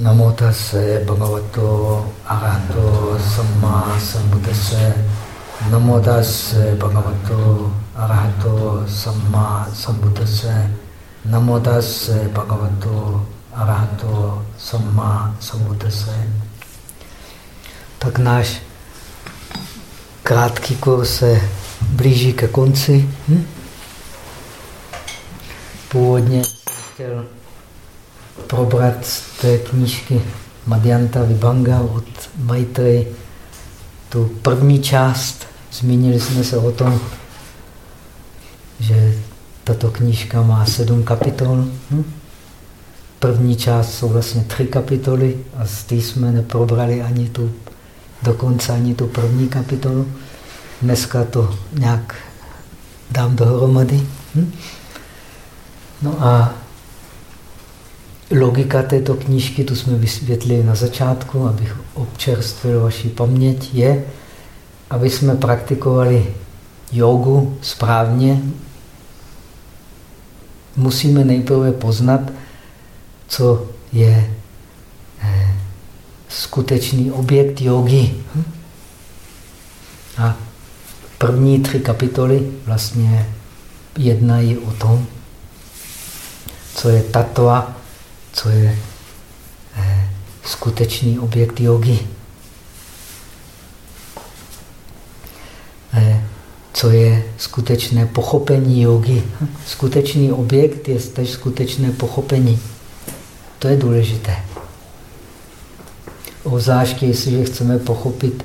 Namo tase bhagavato arahato samma sambuddhase. Namo tase bhagavato arahato samma sambuddhase. Namo tase bhagavato arahato samma sambuddhase. Tak náš krátký kurz se blíží ke konci. Hm? Původně jsem chtěl probrat z té knížky Madhyanta Vibhanga od Maitreyi tu první část. Zmínili jsme se o tom, že tato knížka má sedm kapitol. Hm? První část jsou vlastně tři kapitoly a z té jsme neprobrali ani tu, dokonce ani tu první kapitolu. Dneska to nějak dám dohromady. Hm? No a logika této knížky, tu jsme vysvětlili na začátku, abych občerstvil vaši paměť, je, aby jsme praktikovali jogu správně, musíme nejprve poznat, co je eh, skutečný objekt jogy. A první tři kapitoly vlastně jednají o tom, co je tatva, co je eh, skutečný objekt jogy. Eh, co je skutečné pochopení jogy. Skutečný objekt je tež skutečné pochopení. To je důležité. Obzvláště, jestliže chceme pochopit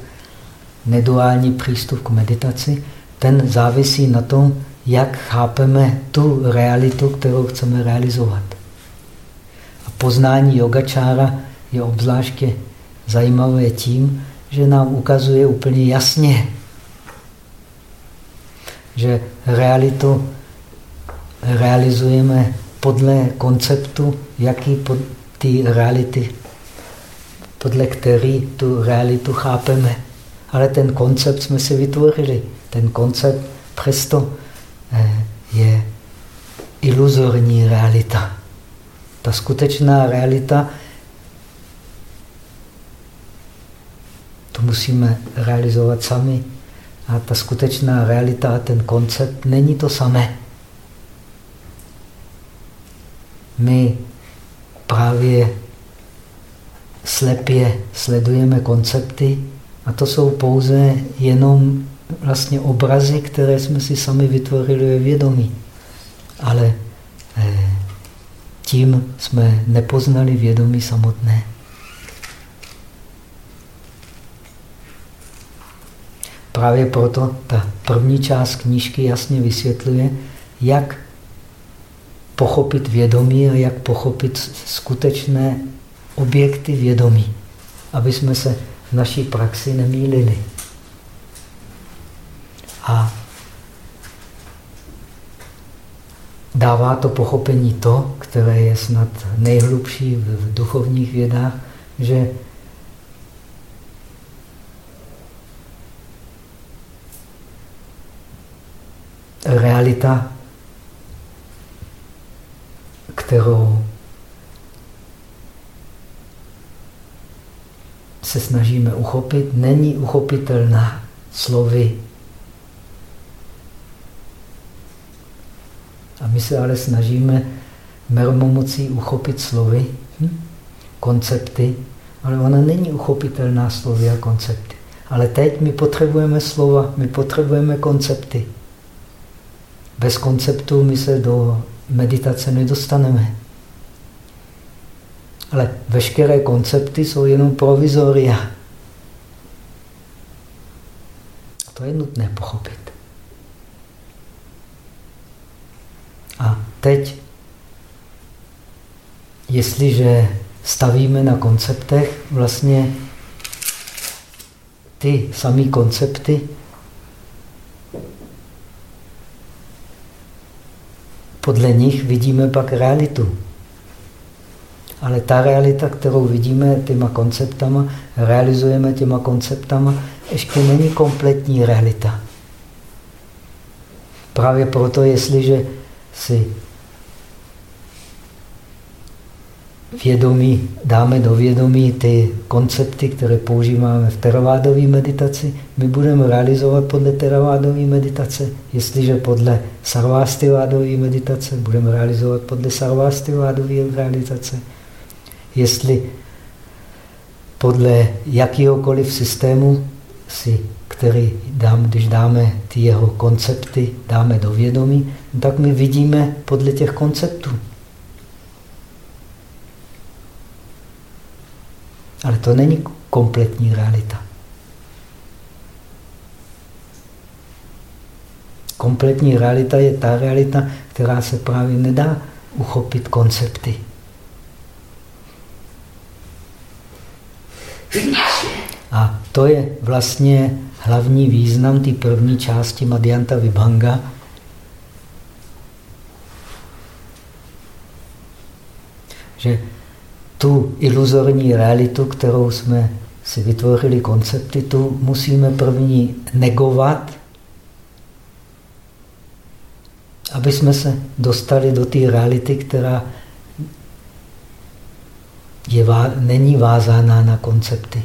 neduální přístup k meditaci, ten závisí na tom, jak chápeme tu realitu, kterou chceme realizovat. Poznání yogačára je obzvláště zajímavé tím, že nám ukazuje úplně jasně, že realitu realizujeme podle konceptu, jaký pod ty reality, podle který tu realitu chápeme. Ale ten koncept jsme si vytvořili. Ten koncept přesto eh, je iluzorní realita. Ta skutečná realita, to musíme realizovat sami. A ta skutečná realita a ten koncept není to samé. My právě slepě sledujeme koncepty a to jsou pouze jenom vlastně obrazy, které jsme si sami vytvořili ve vědomí. Ale tím jsme nepoznali vědomí samotné. Právě proto ta první část knížky jasně vysvětluje, jak pochopit vědomí a jak pochopit skutečné objekty vědomí, aby jsme se v naší praxi nemýlili. A dává to pochopení to, které je snad nejhlubší v duchovních vědách, že realita, kterou se snažíme uchopit, není uchopitelná slovy. A my se ale snažíme mermomocí uchopit slovy, hm? koncepty, ale ona není uchopitelná slovy a koncepty. Ale teď my potřebujeme slova, my potřebujeme koncepty. Bez konceptu my se do meditace nedostaneme. Ale veškeré koncepty jsou jenom provizoria. To je nutné pochopit. A teď, jestliže stavíme na konceptech, vlastně ty samé koncepty podle nich vidíme pak realitu. Ale ta realita, kterou vidíme těma konceptama, realizujeme těma konceptama, ještě není kompletní realita. Právě proto, jestliže si vědomí, dáme do vědomí ty koncepty, které používáme v teravádové meditaci, my budeme realizovat podle teravádové meditace. Jestliže podle sarvástivádové meditace, budeme realizovat podle sarvástivádové realizace. Jestli podle jakýhokoliv systému, si, který dám, když dáme ty jeho koncepty, dáme do vědomí, tak my vidíme podle těch konceptů. Ale to není kompletní realita. Kompletní realita je ta realita, která se právě nedá uchopit koncepty. A to je vlastně hlavní význam té první části Madhyanta Vibhanga. Že tu iluzorní realitu, kterou jsme si vytvořili koncepty, tu musíme první negovat, aby jsme se dostali do té reality, která je, není vázána na koncepty.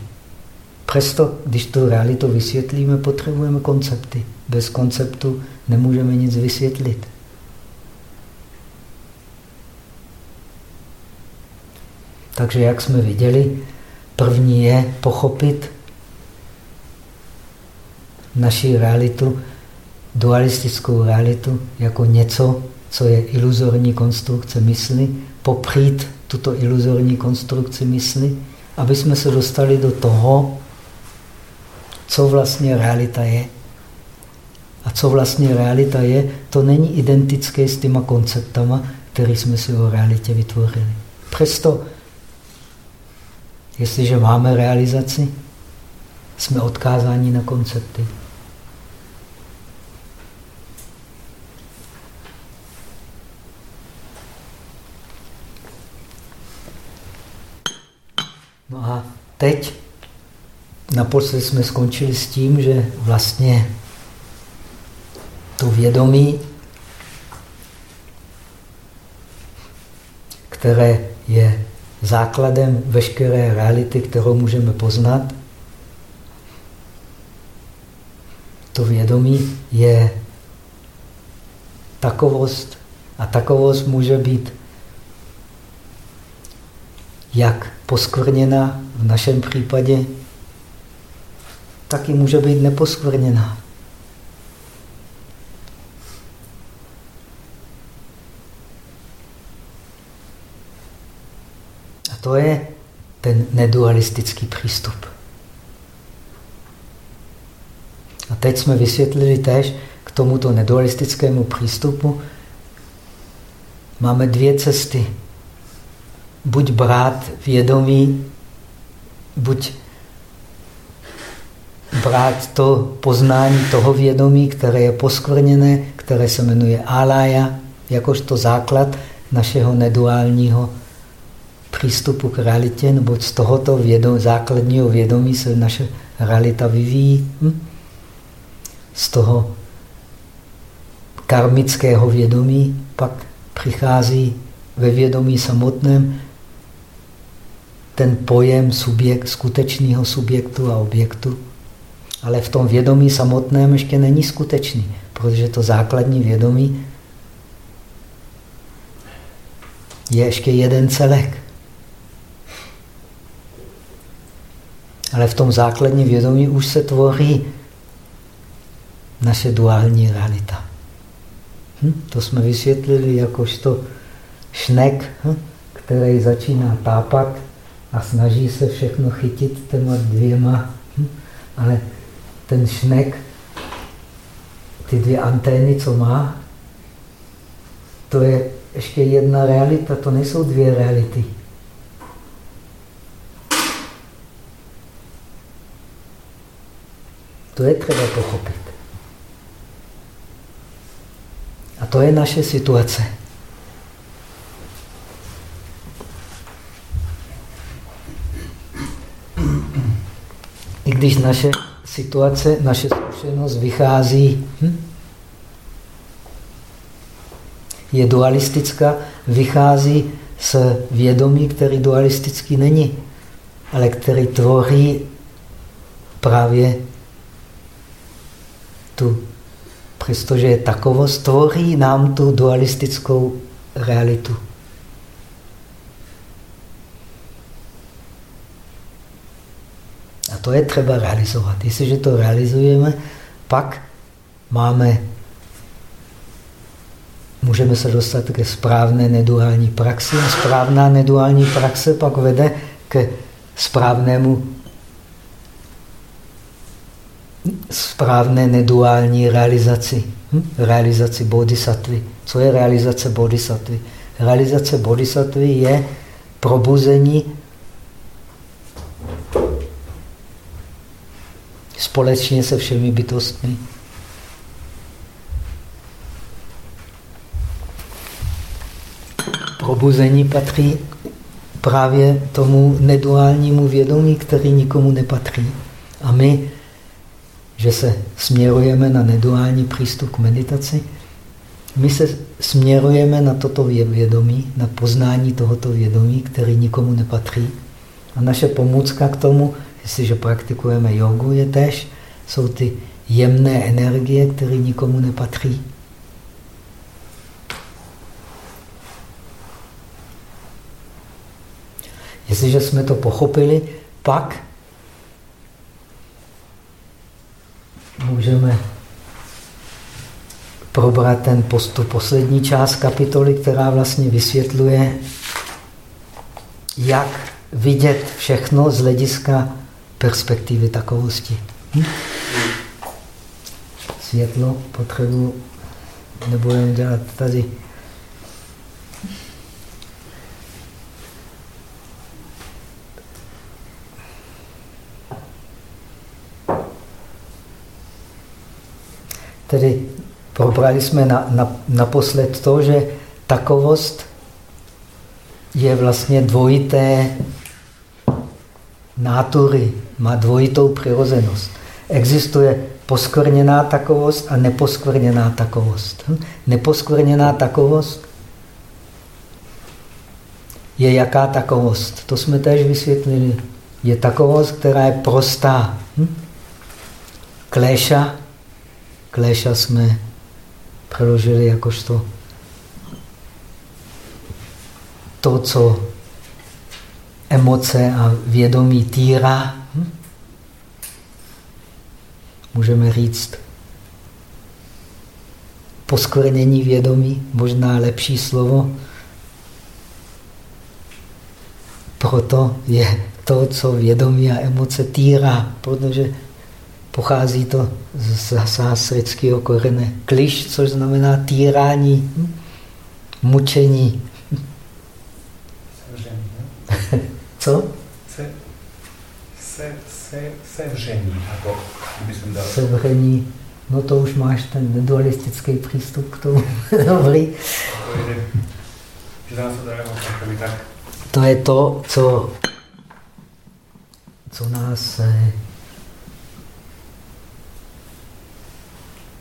Přesto, když tu realitu vysvětlíme, potřebujeme koncepty. Bez konceptu nemůžeme nic vysvětlit. Takže jak jsme viděli, první je pochopit naši realitu, dualistickou realitu, jako něco, co je iluzorní konstrukce mysli, popřít tuto iluzorní konstrukci mysli, aby jsme se dostali do toho, co vlastně realita je. A co vlastně realita je, to není identické s těma konceptama, které jsme si o realitě vytvořili. Přesto Jestliže máme realizaci, jsme odkázáni na koncepty. No a teď naposledy jsme skončili s tím, že vlastně to vědomí, které je základem veškeré reality, kterou můžeme poznat. To vědomí je takovost a takovost může být jak poskvrněná v našem případě, taky může být neposkvrněná. To je ten nedualistický přístup. A teď jsme vysvětlili tež k tomuto nedualistickému přístupu. Máme dvě cesty. Buď brát vědomí, buď brát to poznání toho vědomí, které je poskvrněné, které se jmenuje alaya, jakožto základ našeho neduálního přístupu k realitě, nebo z tohoto vědom, základního vědomí se naše realita vyvíjí. Hm? Z toho karmického vědomí pak přichází ve vědomí samotném ten pojem subjekt, skutečného subjektu a objektu. Ale v tom vědomí samotném ještě není skutečný, protože to základní vědomí je ještě jeden celek. Ale v tom základním vědomí už se tvoří naše duální realita. Hm? To jsme vysvětlili jakožto šnek, hm? který začíná tápat a snaží se všechno chytit těma dvěma. Hm? Ale ten šnek, ty dvě antény, co má, to je ještě jedna realita, to nejsou dvě reality. To je třeba pochopit. A to je naše situace. I když naše situace, naše zkušenost vychází, hm? je dualistická, vychází s vědomí, který dualistický není, ale který tvoří právě tu, přestože je takovost, tvoří nám tu dualistickou realitu. A to je třeba realizovat. Jestliže to realizujeme, pak máme, můžeme se dostat ke správné neduální praxi. A správná neduální praxe pak vede k správnému správné neduální realizaci. Hm? Realizaci bodhisattvy. Co je realizace bodhisattvy? Realizace bodhisattvy je probuzení společně se všemi bytostmi. Probuzení patří právě tomu neduálnímu vědomí, který nikomu nepatří. A my, že se směrujeme na neduální přístup k meditaci, my se směrujeme na toto vědomí, na poznání tohoto vědomí, který nikomu nepatří. A naše pomůcka k tomu Jestliže praktikujeme jogu, je tež, jsou ty jemné energie, které nikomu nepatří. Jestliže jsme to pochopili, pak můžeme probrat ten postup, poslední část kapitoly, která vlastně vysvětluje, jak vidět všechno z hlediska perspektivy takovosti. Hm? Světlo potřebu nebudeme dělat tady. Tedy probrali jsme na, na, naposled to, že takovost je vlastně dvojité nátury, má dvojitou přirozenost. Existuje poskvrněná takovost a neposkvrněná takovost. Hm? Neposkvrněná takovost je jaká takovost? To jsme též vysvětlili. Je takovost, která je prostá. Hm? Kléša, kléša jsme přeložili jakožto to, co emoce a vědomí týrá. Hm? Můžeme říct poskvrnění vědomí, možná lepší slovo. Proto je to, co vědomí a emoce týrá, protože pochází to z sásrického korene kliš, což znamená týrání, hm? mučení. Co? Se, se, se, sevření, jako dal. Sevření, no to už máš ten dualistický přístup k tomu. Dobrý. To je to, co, co nás,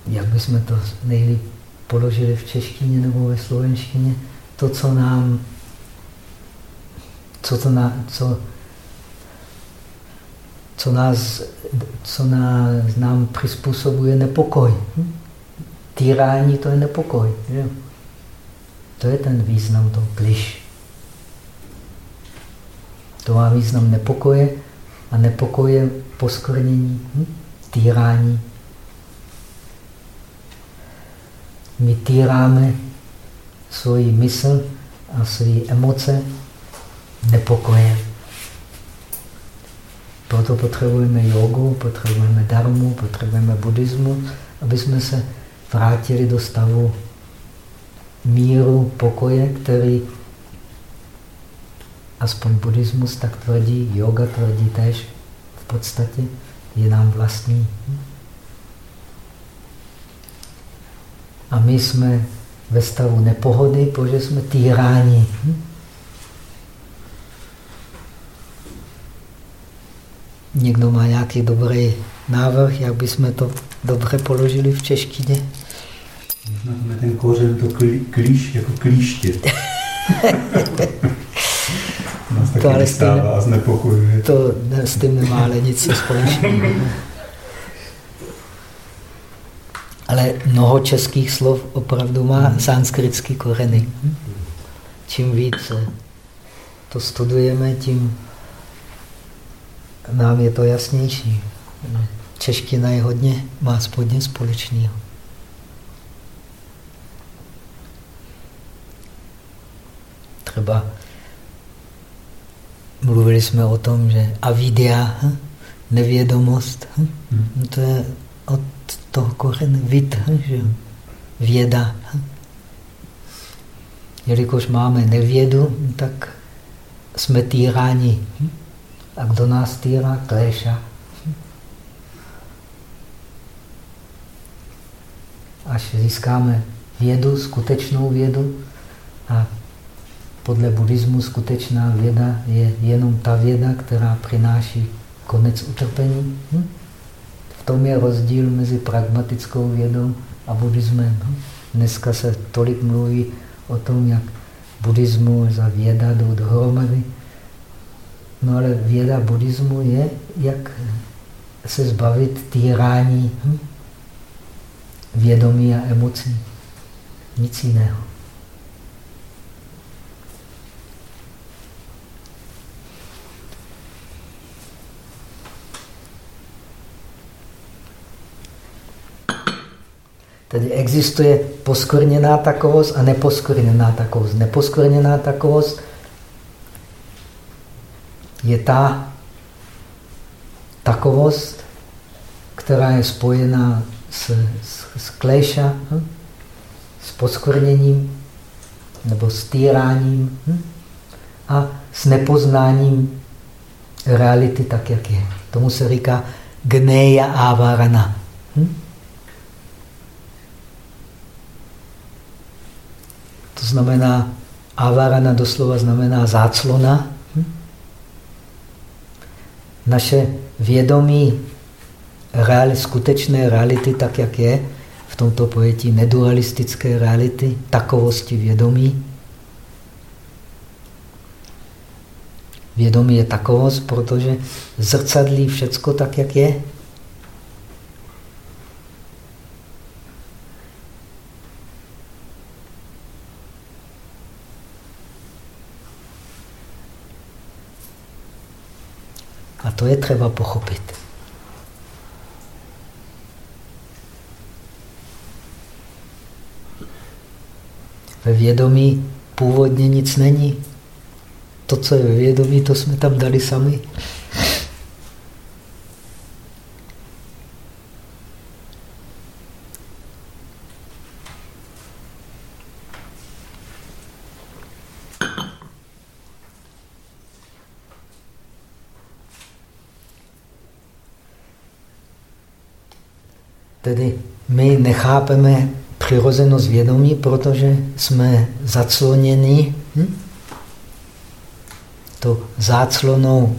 jak bychom to nejlíp položili v češtině nebo ve slovenštině, to, co nám co, to na, co, co, nás, co nás, nám přizpůsobuje nepokoj. Hm? Týrání to je nepokoj. Že? To je ten význam toho kliš. To má význam nepokoje a nepokoje poskvrnění, hm? týrání. My týráme svoji mysl a své emoce nepokoje. Proto potřebujeme jogu, potřebujeme darmu, potřebujeme buddhismu, aby jsme se vrátili do stavu míru, pokoje, který aspoň buddhismus tak tvrdí, yoga tvrdí tež v podstatě, je nám vlastní. A my jsme ve stavu nepohody, protože jsme týráni. Někdo má nějaký dobrý návrh, jak bychom to dobře položili v češtině? Máme ten kořen, to klíš jako klíště. Nás taky to ale stává a znepokojuje. To s tím nemá ale nic společného. Ale mnoho českých slov opravdu má hmm. sanskritský koreny. Čím víc to studujeme, tím nám je to jasnější. Čeština je hodně, má spodně společného. Třeba mluvili jsme o tom, že avidia, hm? nevědomost, hm? Hmm. to je od toho kořen vid, hm? že věda. Jelikož máme nevědu, tak jsme týráni. A kdo nás týrá? Kléša. Až získáme vědu, skutečnou vědu, a podle buddhismu skutečná věda je jenom ta věda, která přináší konec utrpení. Hm? Tom je rozdíl mezi pragmatickou vědou a buddhismem. Dneska se tolik mluví o tom, jak buddhismus a věda jdou dohromady. No ale věda buddhismu je, jak se zbavit týrání vědomí a emocí. Nic jiného. Tedy existuje poskvrněná takovost a neposkvrněná takovost. Neposkvrněná takovost je ta takovost, která je spojená s, s, s kléša, hm? s poskvrněním nebo s týráním hm? a s nepoznáním reality tak, jak je. Tomu se říká gneja avarana. Hm? To znamená, avarana doslova znamená záclona. Hm? Naše vědomí reali, skutečné reality, tak jak je, v tomto pojetí nedualistické reality, takovosti vědomí. Vědomí je takovost, protože zrcadlí všecko tak, jak je. To je třeba pochopit. Ve vědomí původně nic není. To, co je ve vědomí, to jsme tam dali sami. Tedy my nechápeme přirozenost vědomí, protože jsme zacloněni hm? to záclonou,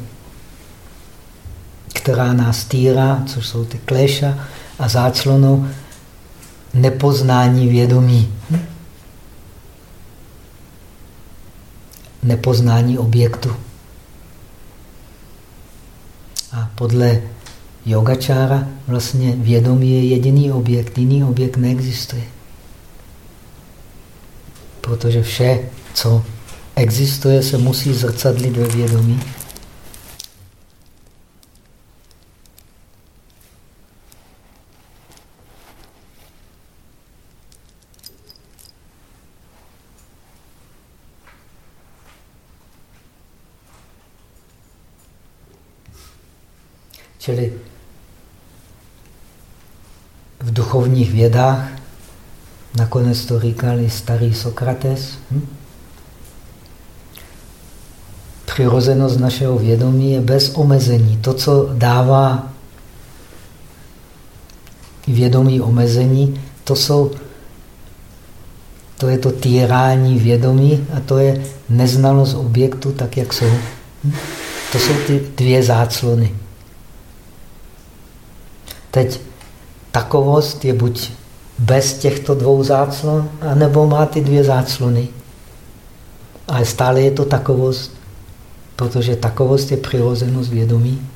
která nás týrá, což jsou ty kléša, a záclonou nepoznání vědomí. Hm? Nepoznání objektu. A podle yogačára vlastně vědomí je jediný objekt, jiný objekt neexistuje. Protože vše, co existuje, se musí zrcadlit ve vědomí. Čili duchovních vědách, nakonec to říkal starý Sokrates, hm? přirozenost našeho vědomí je bez omezení. To, co dává vědomí omezení, to jsou to je to týrání vědomí a to je neznalost objektu tak, jak jsou. Hm? To jsou ty dvě záclony. Teď takovost je buď bez těchto dvou záclon, anebo má ty dvě záclony. Ale stále je to takovost, protože takovost je přirozenost vědomí.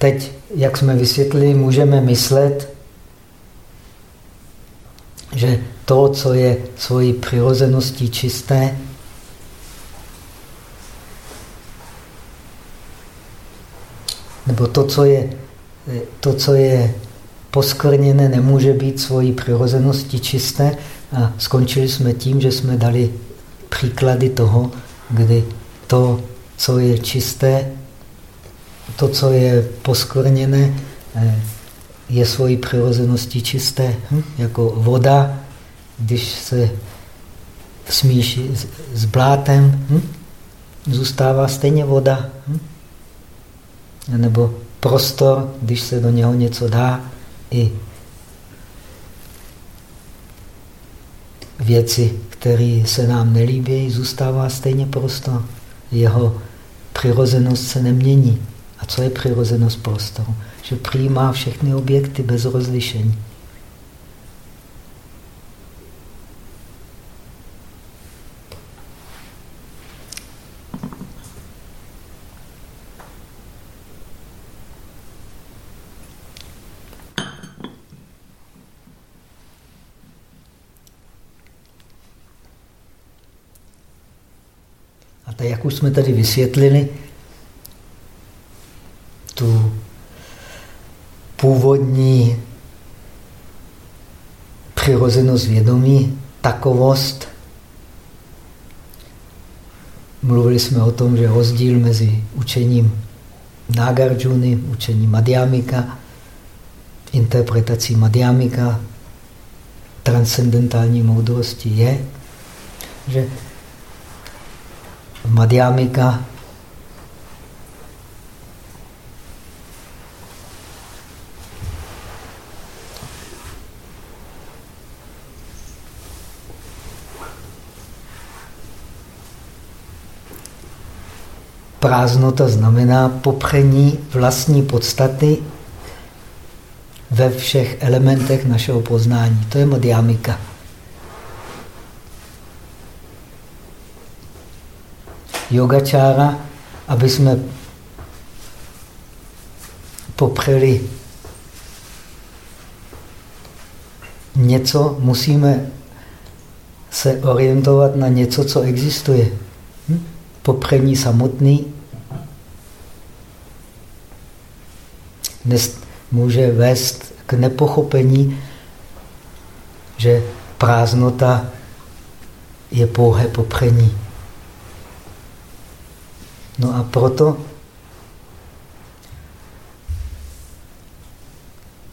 Teď, jak jsme vysvětlili, můžeme myslet, že to, co je svojí přirozeností čisté, nebo to, co je, to, co je poskvrněné, nemůže být svojí přirozeností čisté. A skončili jsme tím, že jsme dali příklady toho, kdy to, co je čisté, to, co je poskvrněné, eh, je svojí přirozeností čisté. Hm? Jako voda, když se smíší s blátem, hm? zůstává stejně voda. Hm? Nebo prostor, když se do něho něco dá, i věci, které se nám nelíbí, zůstává stejně prostor. Jeho přirozenost se nemění. A co je přirozenost prostoru? Že přijímá všechny objekty bez rozlišení. A tak, jak už jsme tady vysvětlili, tu původní přirozenost vědomí, takovost. Mluvili jsme o tom, že rozdíl mezi učením Nagarjuna, učením Madhyamika, interpretací Madhyamika, transcendentální moudrosti je, že Madhyamika Prázdnota znamená popření vlastní podstaty ve všech elementech našeho poznání. To je modiamika. Yogačára, aby jsme popřeli něco, musíme se orientovat na něco, co existuje. Hm? Popření samotný může vést k nepochopení, že prázdnota je pouhé popření. No a proto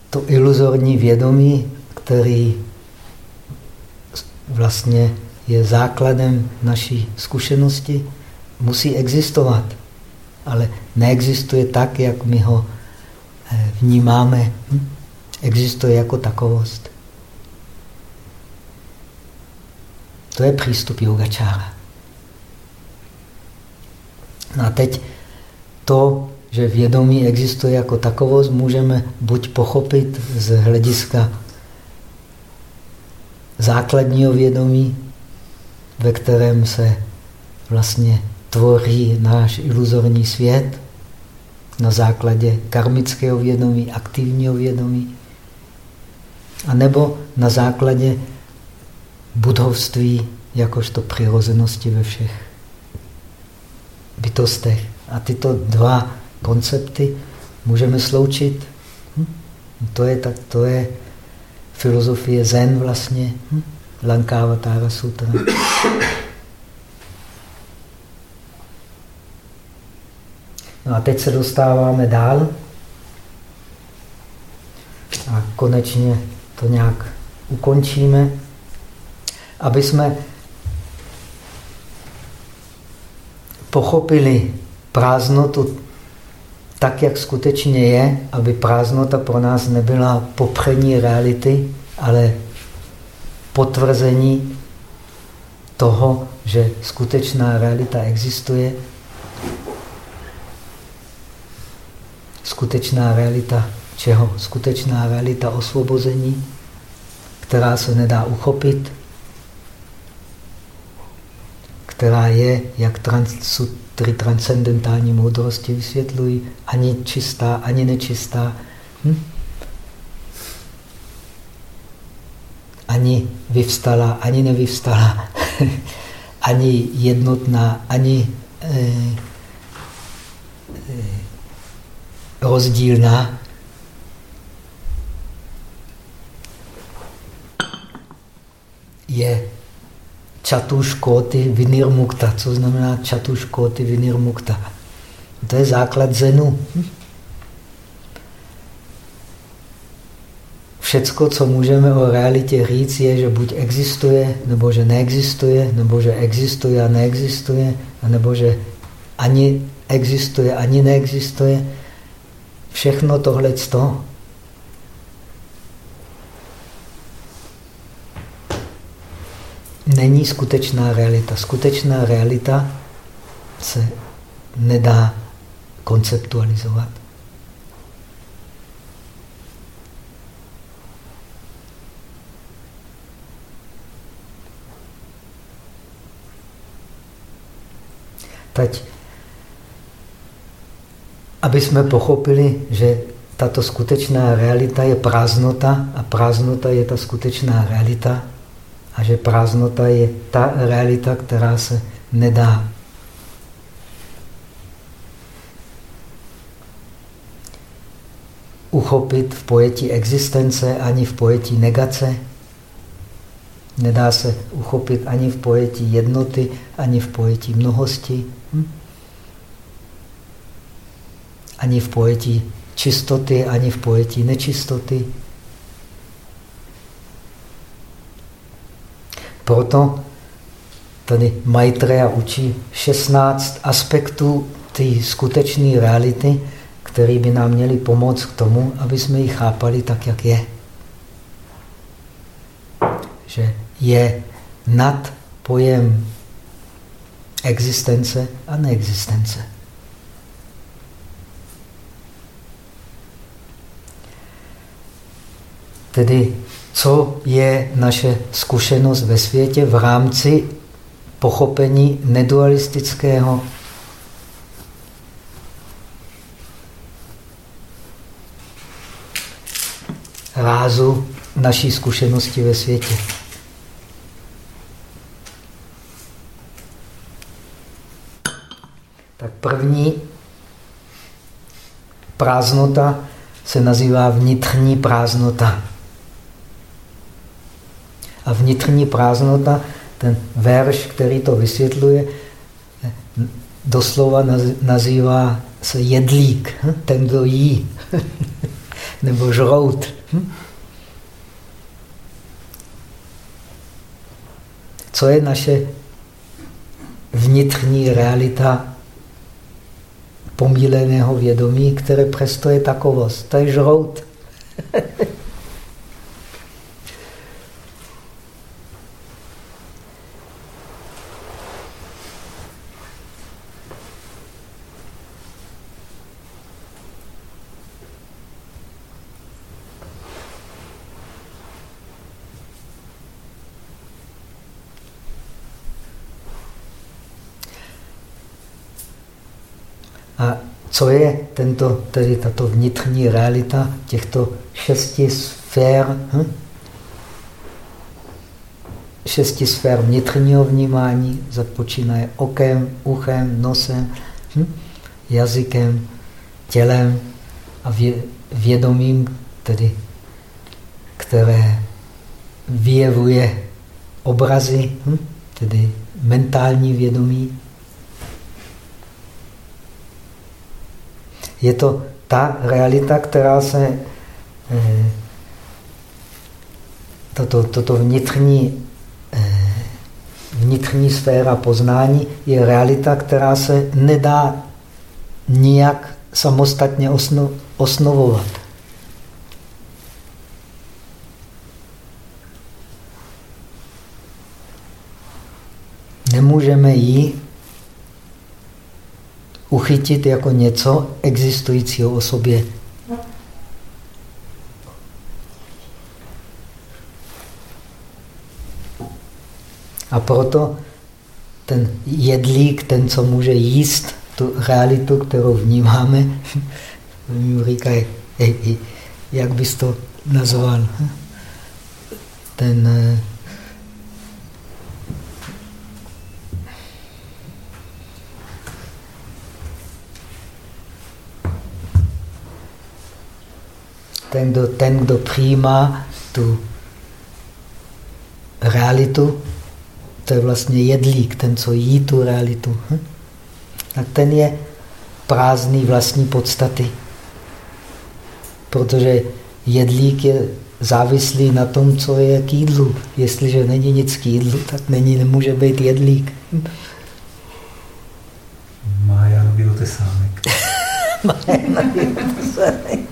to iluzorní vědomí, který vlastně je základem naší zkušenosti, musí existovat. Ale neexistuje tak, jak my ho vnímáme, existuje jako takovost. To je přístup yogačára. No a teď to, že vědomí existuje jako takovost, můžeme buď pochopit z hlediska základního vědomí, ve kterém se vlastně tvoří náš iluzorní svět, na základě karmického vědomí, aktivního vědomí, a nebo na základě budovství jakožto přirozenosti ve všech bytostech. A tyto dva koncepty můžeme sloučit. Hm? To, je, tak, to je filozofie Zen vlastně, hm? Lankavatara Sutra. No a teď se dostáváme dál. A konečně to nějak ukončíme, aby jsme pochopili prázdnotu tak, jak skutečně je, aby prázdnota pro nás nebyla popření reality, ale potvrzení toho, že skutečná realita existuje. Skutečná realita čeho? Skutečná realita osvobození, která se nedá uchopit, která je, jak trans, sutry transcendentální moudrosti vysvětlují, ani čistá, ani nečistá. Hm? Ani vyvstala, ani nevyvstala, ani jednotná, ani eh, rozdílná. Je čatuškóty vinirmukta. Co znamená čatuškóty vinirmukta? To je základ zenu. Všecko, co můžeme o realitě říct, je, že buď existuje, nebo že neexistuje, nebo že existuje a neexistuje, nebo že ani existuje, ani neexistuje. Všechno tohle není skutečná realita. Skutečná realita se nedá konceptualizovat. Teď, aby jsme pochopili, že tato skutečná realita je prázdnota a prázdnota je ta skutečná realita, a že prázdnota je ta realita, která se nedá uchopit v pojetí existence ani v pojetí negace. Nedá se uchopit ani v pojetí jednoty, ani v pojetí mnohosti. Hm? Ani v pojetí čistoty, ani v pojetí nečistoty. Proto tady Maitreya učí 16 aspektů té skutečné reality, které by nám měly pomoct k tomu, aby jsme ji chápali tak, jak je. Že je nad pojem existence a neexistence. Tedy co je naše zkušenost ve světě v rámci pochopení nedualistického rázu naší zkušenosti ve světě. Tak první prázdnota se nazývá vnitřní prázdnota. A vnitřní prázdnota, ten verš, který to vysvětluje, doslova nazývá se jedlík, hm? ten, kdo jí, nebo žrout. Hm? Co je naše vnitřní realita pomíleného vědomí, které přesto je takovost? To je žrout. co je tento, tedy tato vnitřní realita těchto šesti sfér, hm? šesti sfér vnitřního vnímání, započínaje okem, uchem, nosem, hm? jazykem, tělem a vědomím, tedy, které vyjevuje obrazy, hm? tedy mentální vědomí, je to ta realita, která se eh, toto, toto vnitřní, eh, vnitřní sféra poznání je realita, která se nedá nijak samostatně osno, osnovovat. Nemůžeme ji uchytit jako něco existujícího o sobě. A proto ten jedlík, ten, co může jíst tu realitu, kterou vnímáme, mi říkají, jak bys to nazval? Ten ten, kdo, ten, kdo přijímá tu realitu, to je vlastně jedlík, ten, co jí tu realitu. Hm? Tak ten je prázdný vlastní podstaty. Protože jedlík je závislý na tom, co je k jídlu. Jestliže není nic k jídlu, tak není, nemůže být jedlík. Má Janový otesánek. Má Janový otesánek.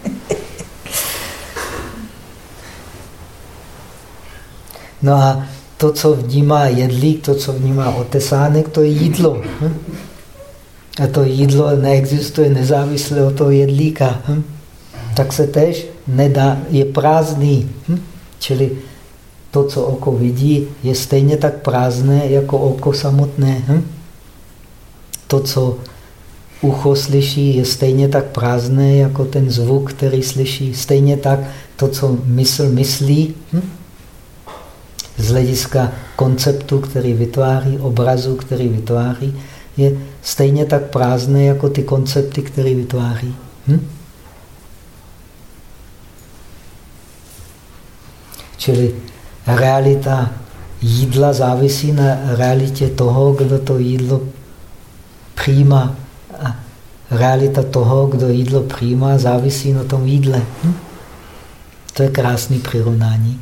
No a to, co vnímá jedlík, to, co vnímá otesánek, to je jídlo. Hm? A to jídlo neexistuje nezávisle od toho jedlíka. Hm? Tak se tež nedá, je prázdný. Hm? Čili to, co oko vidí, je stejně tak prázdné jako oko samotné. To, co ucho slyší, je stejně tak prázdné jako ten zvuk, který slyší. Stejně tak to, co mysl myslí? Z hlediska konceptu, který vytváří, obrazu, který vytváří, je stejně tak prázdné jako ty koncepty, které vytváří. Hm? Čili realita jídla závisí na realitě toho, kdo to jídlo přijímá. A realita toho, kdo jídlo přijímá, závisí na tom jídle. Hm? To je krásný přirovnání.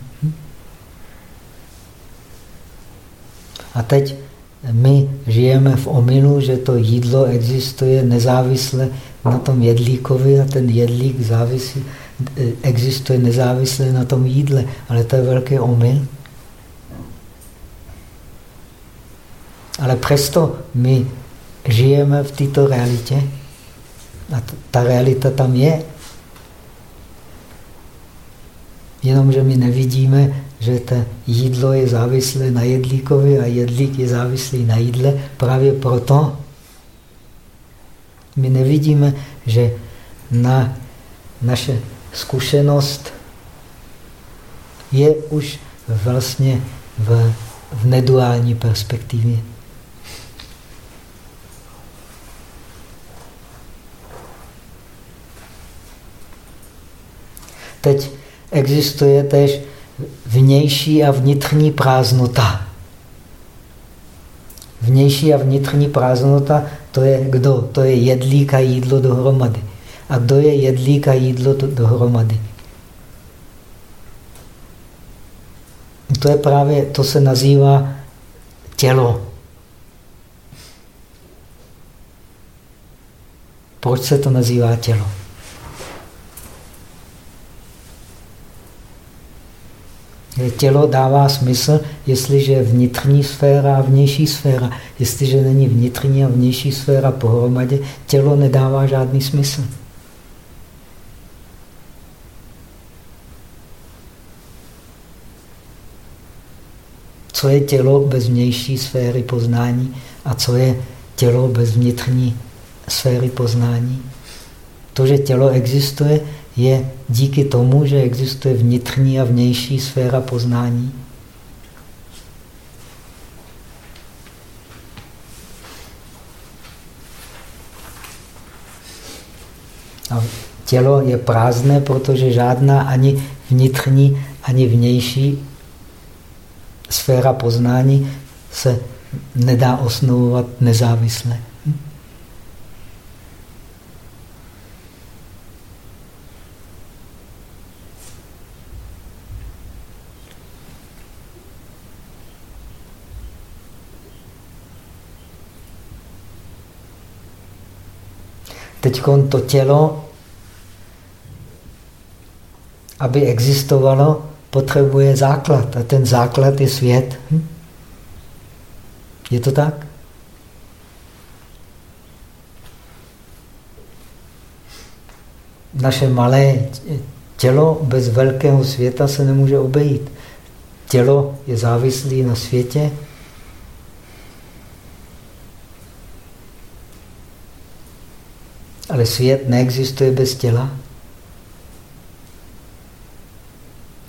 A teď my žijeme v omilu, že to jídlo existuje nezávisle na tom jedlíkovi a ten jedlík závisí, existuje nezávisle na tom jídle. Ale to je velký omyl. Ale přesto my žijeme v této realitě a ta realita tam je. Jenomže my nevidíme, že to jídlo je závislé na jedlíkovi a jedlík je závislý na jídle. Právě proto my nevidíme, že na naše zkušenost je už vlastně v, v neduální perspektivě. Teď existuje tež vnější a vnitřní prázdnota. Vnější a vnitřní prázdnota, to je kdo? To je jedlík a jídlo dohromady. A kdo je jedlík a jídlo dohromady? To je právě, to se nazývá tělo. Proč se to nazývá tělo? Tělo dává smysl, jestliže je vnitřní sféra a vnější sféra. Jestliže není vnitřní a vnější sféra pohromadě, tělo nedává žádný smysl. Co je tělo bez vnější sféry poznání a co je tělo bez vnitřní sféry poznání? To, že tělo existuje, je díky tomu, že existuje vnitřní a vnější sféra poznání. A tělo je prázdné, protože žádná ani vnitřní, ani vnější sféra poznání se nedá osnovovat nezávisle. Teď to tělo, aby existovalo, potřebuje základ. A ten základ je svět. Hm? Je to tak? Naše malé tělo bez velkého světa se nemůže obejít. Tělo je závislé na světě. Ale svět neexistuje bez těla.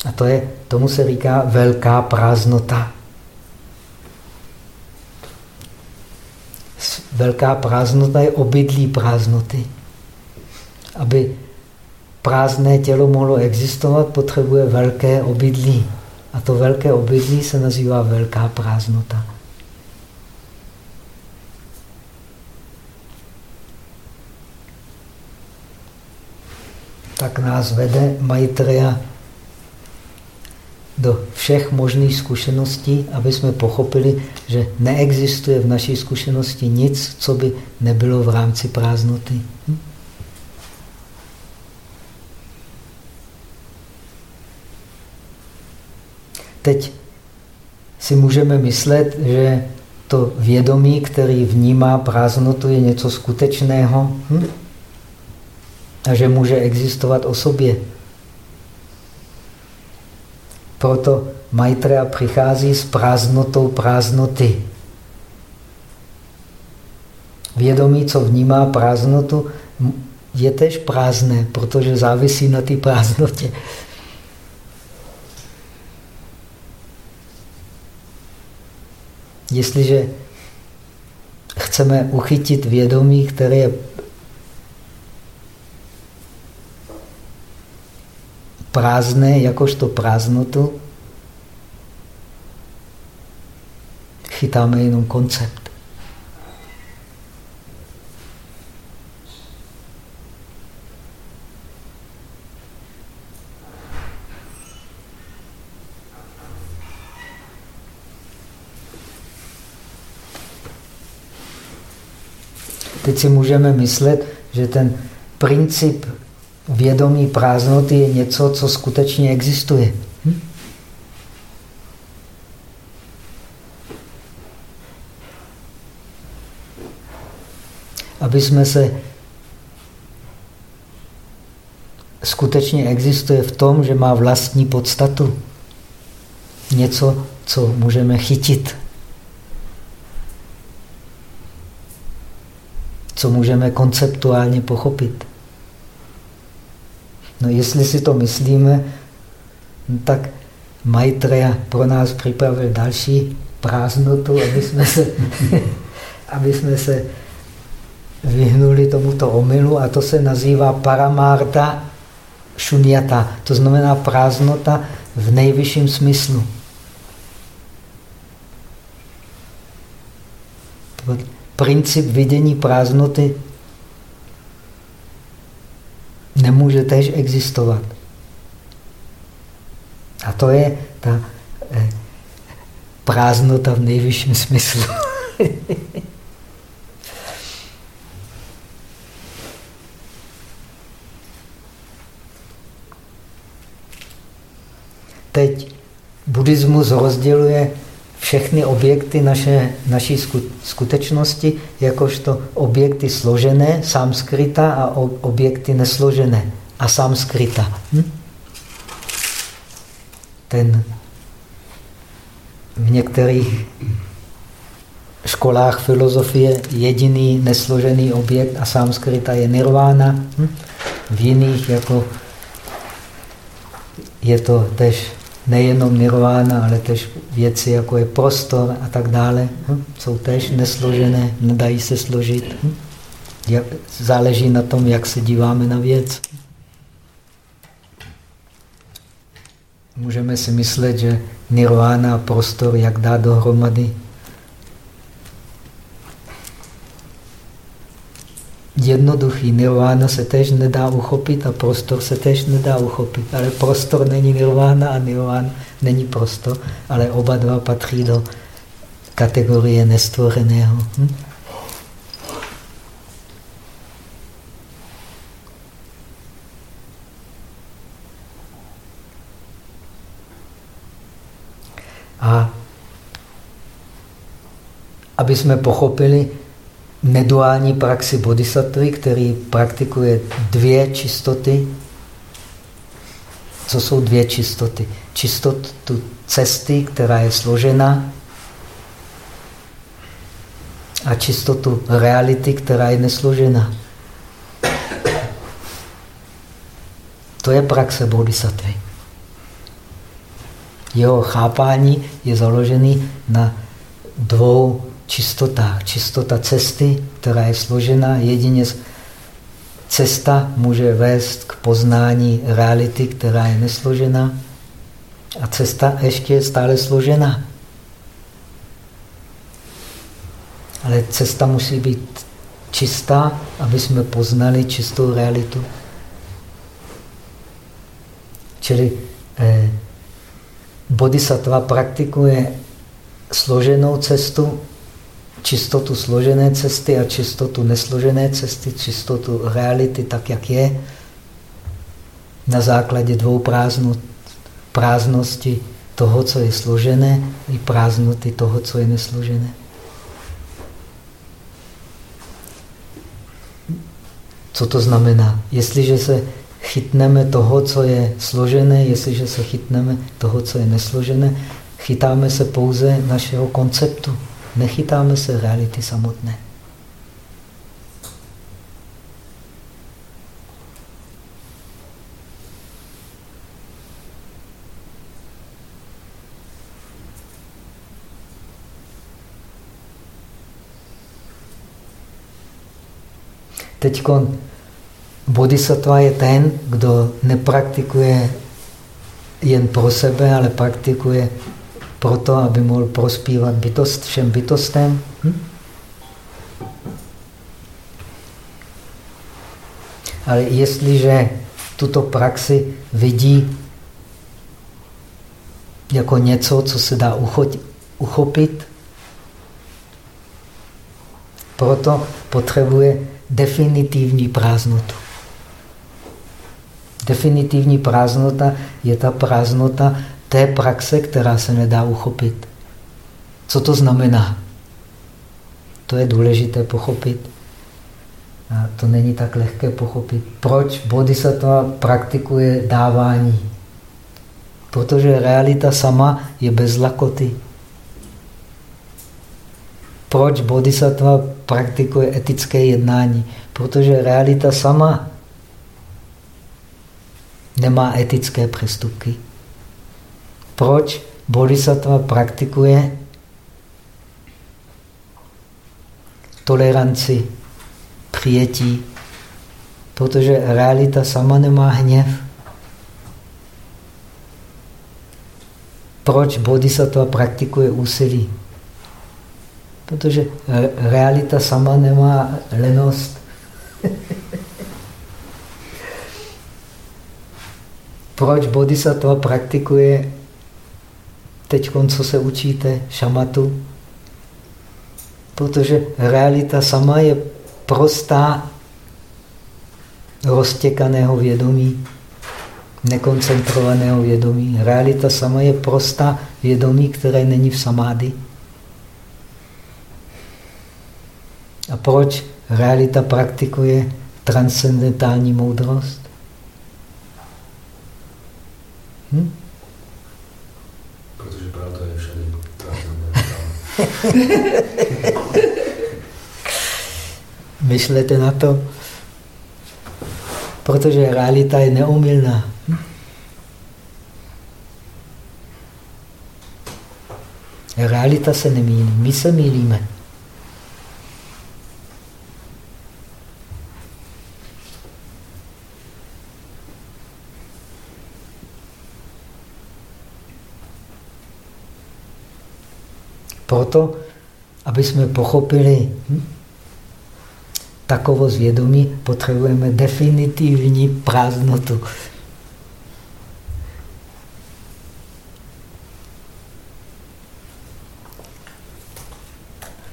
A to je, tomu se říká velká prázdnota. Velká prázdnota je obydlí prázdnoty. Aby prázdné tělo mohlo existovat, potřebuje velké obydlí. A to velké obydlí se nazývá velká prázdnota. Tak nás vede Maitreya do všech možných zkušeností, aby jsme pochopili, že neexistuje v naší zkušenosti nic, co by nebylo v rámci prázdnoty. Hm? Teď si můžeme myslet, že to vědomí, který vnímá prázdnotu, je něco skutečného hm? A že může existovat o sobě. Proto Maitreya přichází s prázdnotou prázdnoty. Vědomí, co vnímá prázdnotu, je tež prázdné, protože závisí na té prázdnotě. Jestliže chceme uchytit vědomí, které je prázdné jakožto prázdnotu, chytáme jenom koncept. Teď si můžeme myslet, že ten princip vědomí prázdnoty je něco, co skutečně existuje. Hm? Aby jsme se skutečně existuje v tom, že má vlastní podstatu. Něco, co můžeme chytit. Co můžeme konceptuálně pochopit. No jestli si to myslíme, no tak Maitreya pro nás připravil další prázdnotu, aby jsme se, aby jsme se vyhnuli tomuto omylu a to se nazývá paramarta šunyata, to znamená prázdnota v nejvyšším smyslu. Princip vidění prázdnoty nemůže tež existovat. A to je ta eh, prázdnota v nejvyšším smyslu. Teď buddhismus rozděluje všechny objekty naše, naší skutečnosti jakožto objekty složené, samskrita a objekty nesložené a samskrita. Hm? Ten v některých školách filozofie jediný nesložený objekt a samskrita je nirvána. Hm? V jiných jako je to tež nejenom nirvána, ale tež věci, jako je prostor a tak dále, hm? jsou tež nesložené, nedají se složit. Hm? Záleží na tom, jak se díváme na věc. Můžeme si myslet, že nirvána a prostor, jak dá dohromady, jednoduchý. Nirvána se tež nedá uchopit a prostor se tež nedá uchopit. Ale prostor není nirvána a nirván není prostor, ale oba dva patří do kategorie nestvořeného. Hm? A aby jsme pochopili neduální praxi bodhisattvy, který praktikuje dvě čistoty. Co jsou dvě čistoty? Čistotu cesty, která je složena, a čistotu reality, která je nesložená. To je praxe bodhisattvy. Jeho chápání je založený na dvou čistotách. Čistota cesty, která je složena jedině z Cesta může vést k poznání reality, která je nesložená. A cesta ještě je stále složená. Ale cesta musí být čistá, aby jsme poznali čistou realitu. Čili eh, bodhisattva praktikuje složenou cestu, čistotu složené cesty a čistotu nesložené cesty, čistotu reality tak, jak je, na základě dvou prázdnot, prázdnosti toho, co je složené, i prázdnoty toho, co je nesložené. Co to znamená? Jestliže se chytneme toho, co je složené, jestliže se chytneme toho, co je nesložené, chytáme se pouze našeho konceptu, nechytáme se reality samotné. Teď bodhisattva je ten, kdo nepraktikuje jen pro sebe, ale praktikuje proto, aby mohl prospívat bytost, všem bytostem. Hm? Ale jestliže tuto praxi vidí jako něco, co se dá uchopit, proto potřebuje definitivní prázdnotu. Definitivní prázdnota je ta prázdnota té praxe, která se nedá uchopit. Co to znamená? To je důležité pochopit. A to není tak lehké pochopit. Proč bodhisattva praktikuje dávání? Protože realita sama je bez lakoty. Proč bodhisattva praktikuje etické jednání? Protože realita sama nemá etické přestupky. Proč bodhisattva praktikuje toleranci, přijetí? Protože realita sama nemá hněv. Proč bodhisattva praktikuje úsilí? Protože realita sama nemá lenost. Proč bodhisattva praktikuje teď, co se učíte, šamatu? Protože realita sama je prostá roztěkaného vědomí, nekoncentrovaného vědomí. Realita sama je prostá vědomí, které není v samády. A proč realita praktikuje transcendentální moudrost? Hm? Protože pravda je všade Myšlete na to? Protože realita je neumilná. Realita se nemýlí, my se mýlíme. Proto, aby jsme pochopili hm, takovou zvědomí, potřebujeme definitivní prázdnotu.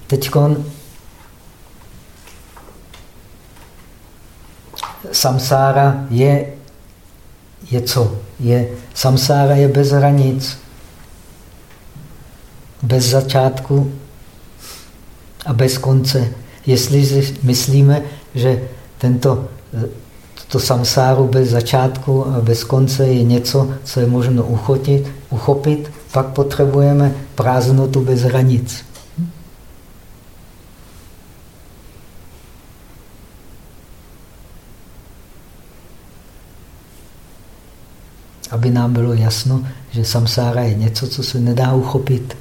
Teď samsára je, je co? Je, samsára je bez hranic bez začátku a bez konce. Jestli myslíme, že tento to samsáru bez začátku a bez konce je něco, co je možno uchotit, uchopit, pak potřebujeme prázdnotu bez hranic. Aby nám bylo jasno, že samsára je něco, co se nedá uchopit.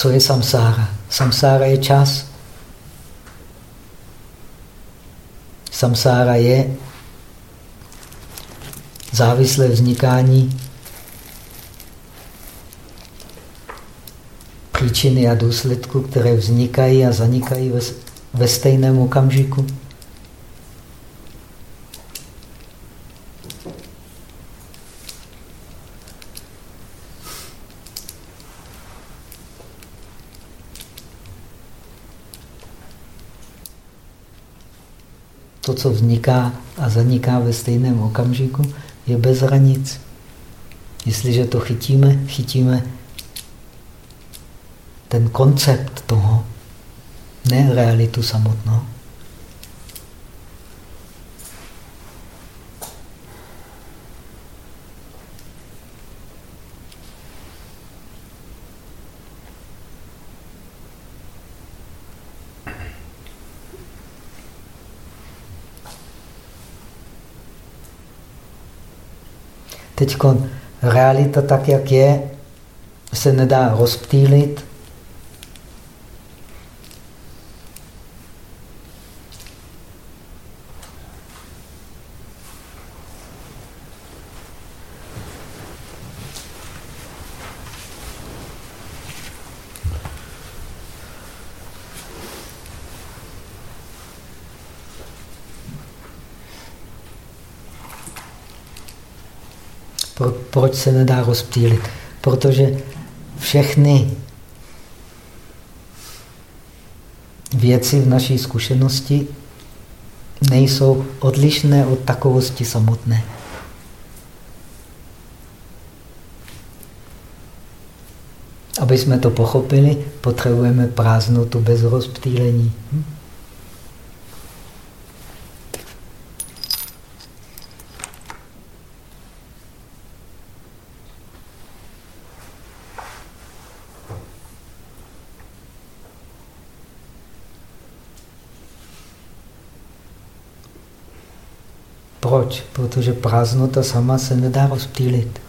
Co je samsára? Samsára je čas. Samsára je závislé vznikání příčiny a důsledku, které vznikají a zanikají ve, stejném okamžiku. To, co vzniká a zaniká ve stejném okamžiku, je bez hranic. Jestliže to chytíme, chytíme ten koncept toho, ne realitu samotnou. Teď realita tak, jak je, se nedá rozptýlit. Proč se nedá rozptýlit? Protože všechny věci v naší zkušenosti nejsou odlišné od takovosti samotné. Aby jsme to pochopili, potřebujeme prázdnotu bez rozptýlení. Hm? Proč? Protože prázdnota sama se nedá rozptýlit.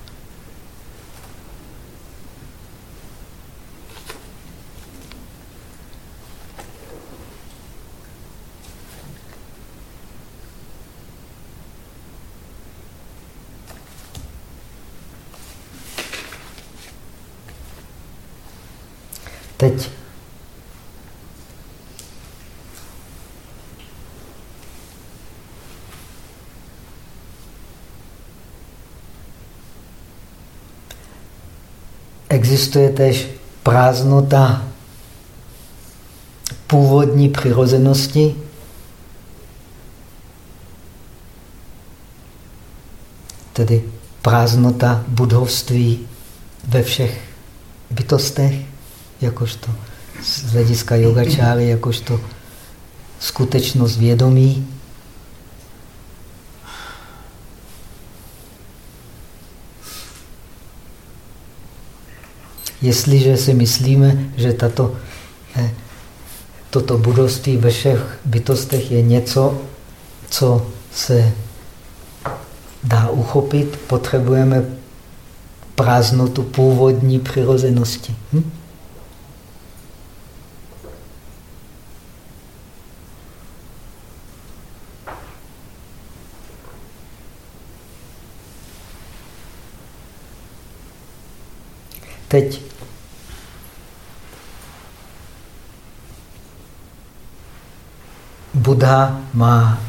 Teď existuje tež prázdnota původní přirozenosti, tedy prázdnota budovství ve všech bytostech, jakožto z hlediska yogačáry, jakožto skutečnost vědomí, Jestliže si myslíme, že tato, eh, toto budovství ve všech bytostech je něco, co se dá uchopit, potřebujeme prázdnotu původní přirozenosti. Hm? Teď Buddha má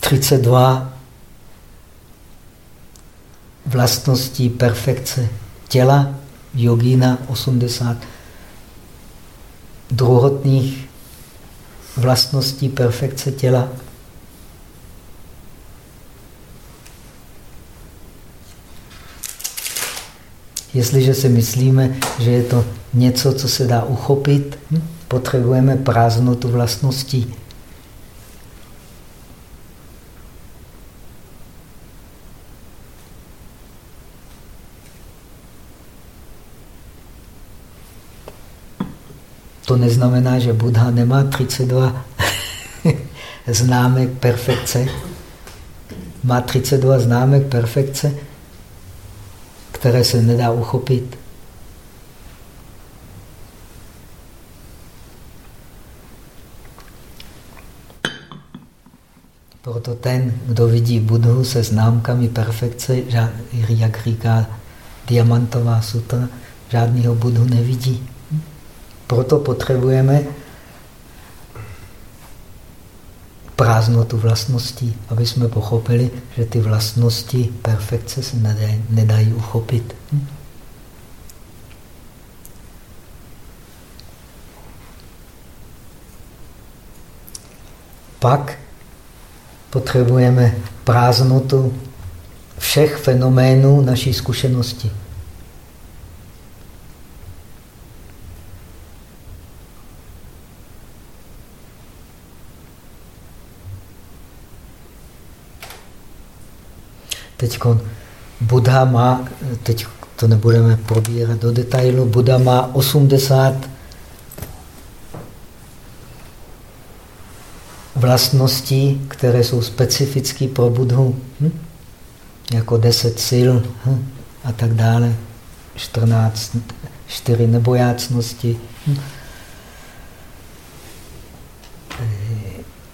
32 vlastností perfekce těla, jogína 80 druhotných vlastností perfekce těla. Jestliže si myslíme, že je to něco, co se dá uchopit, hm, potřebujeme prázdnotu vlastností. To neznamená, že Buddha nemá 32 známek perfekce. Má 32 známek perfekce, které se nedá uchopit. Proto ten, kdo vidí Budhu se známkami perfekce, jak říká Diamantová sutra, žádného Budhu nevidí. Proto potřebujeme prázdnotu vlastností, aby jsme pochopili, že ty vlastnosti perfekce se nedají, nedají uchopit. Hm? Pak potřebujeme prázdnotu všech fenoménů naší zkušenosti. Teď Buddha má, teď to nebudeme probírat do detailu, Buddha má 80 vlastností, které jsou specifické pro Budhu, hm? jako 10 sil hm? a tak dále, 14, 4 nebojácnosti, hm?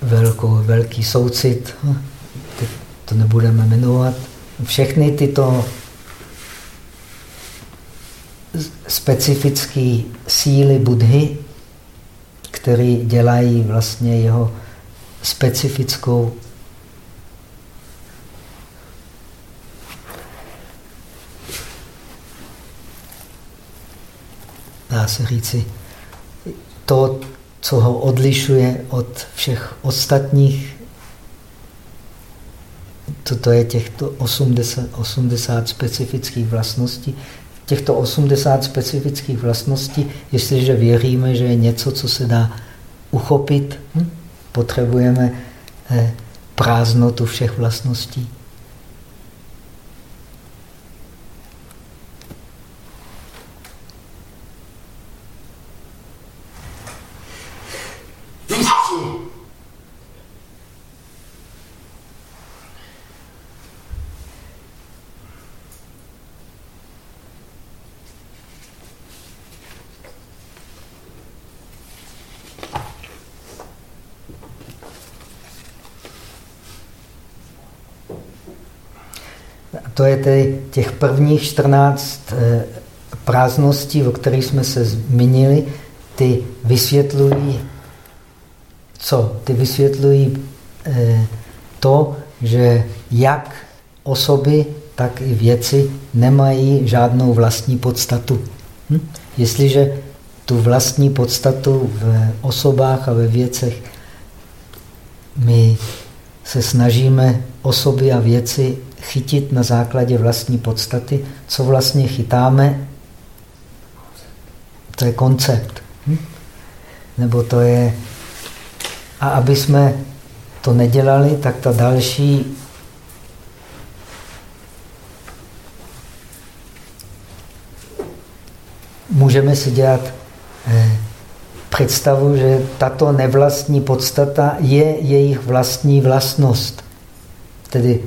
Velkou, velký soucit, hm? to nebudeme jmenovat všechny tyto specifické síly Budhy, které dělají vlastně jeho specifickou dá se říci, to, co ho odlišuje od všech ostatních Toto je těchto 80, 80 specifických vlastností. Těchto 80 specifických vlastností, jestliže věříme, že je něco, co se dá uchopit, hm? potřebujeme eh, prázdnotu všech vlastností. Tedy těch prvních 14 eh, prázdností, o kterých jsme se zmínili, ty vysvětlují co? Ty vysvětlují eh, to, že jak osoby, tak i věci nemají žádnou vlastní podstatu. Hm? Jestliže tu vlastní podstatu v osobách a ve věcech my se snažíme osoby a věci chytit na základě vlastní podstaty. Co vlastně chytáme, to je koncept. Hm? Nebo to je... A aby jsme to nedělali, tak ta další můžeme si dělat eh, představu, že tato nevlastní podstata je jejich vlastní vlastnost. Tedy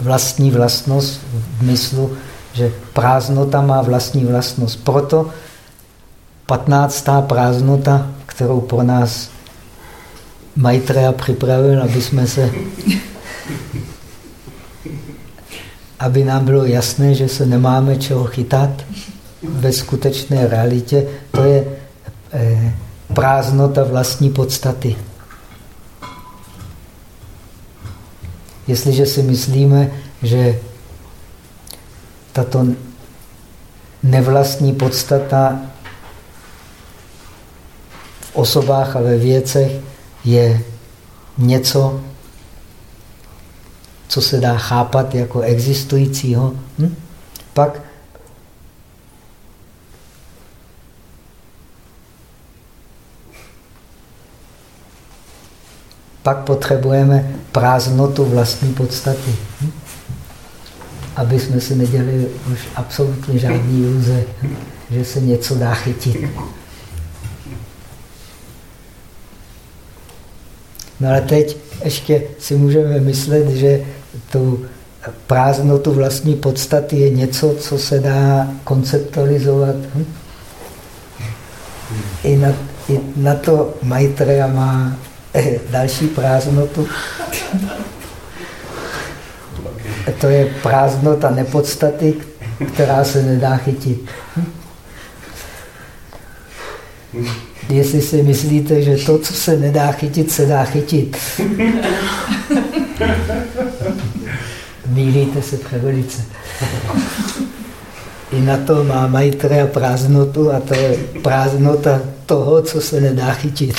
vlastní vlastnost v myslu, že prázdnota má vlastní vlastnost. Proto patnáctá prázdnota, kterou pro nás Maitreya připravil, aby jsme se aby nám bylo jasné, že se nemáme čeho chytat ve skutečné realitě, to je eh, prázdnota vlastní podstaty. Jestliže si myslíme, že tato nevlastní podstata v osobách a ve věcech je něco, co se dá chápat jako existujícího, hm? pak pak potřebujeme prázdnotu vlastní podstaty. Hm? Aby jsme si nedělali už absolutně žádný iluze, hm? že se něco dá chytit. No ale teď ještě si můžeme myslet, že tu prázdnotu vlastní podstaty je něco, co se dá konceptualizovat. Hm? I, na, I na to Maitreya má další prázdnotu. To je prázdnota nepodstaty, která se nedá chytit. Jestli si myslíte, že to, co se nedá chytit, se dá chytit. Mílíte se převelice. I na to má Maitreya prázdnotu a to je prázdnota toho, co se nedá chytit.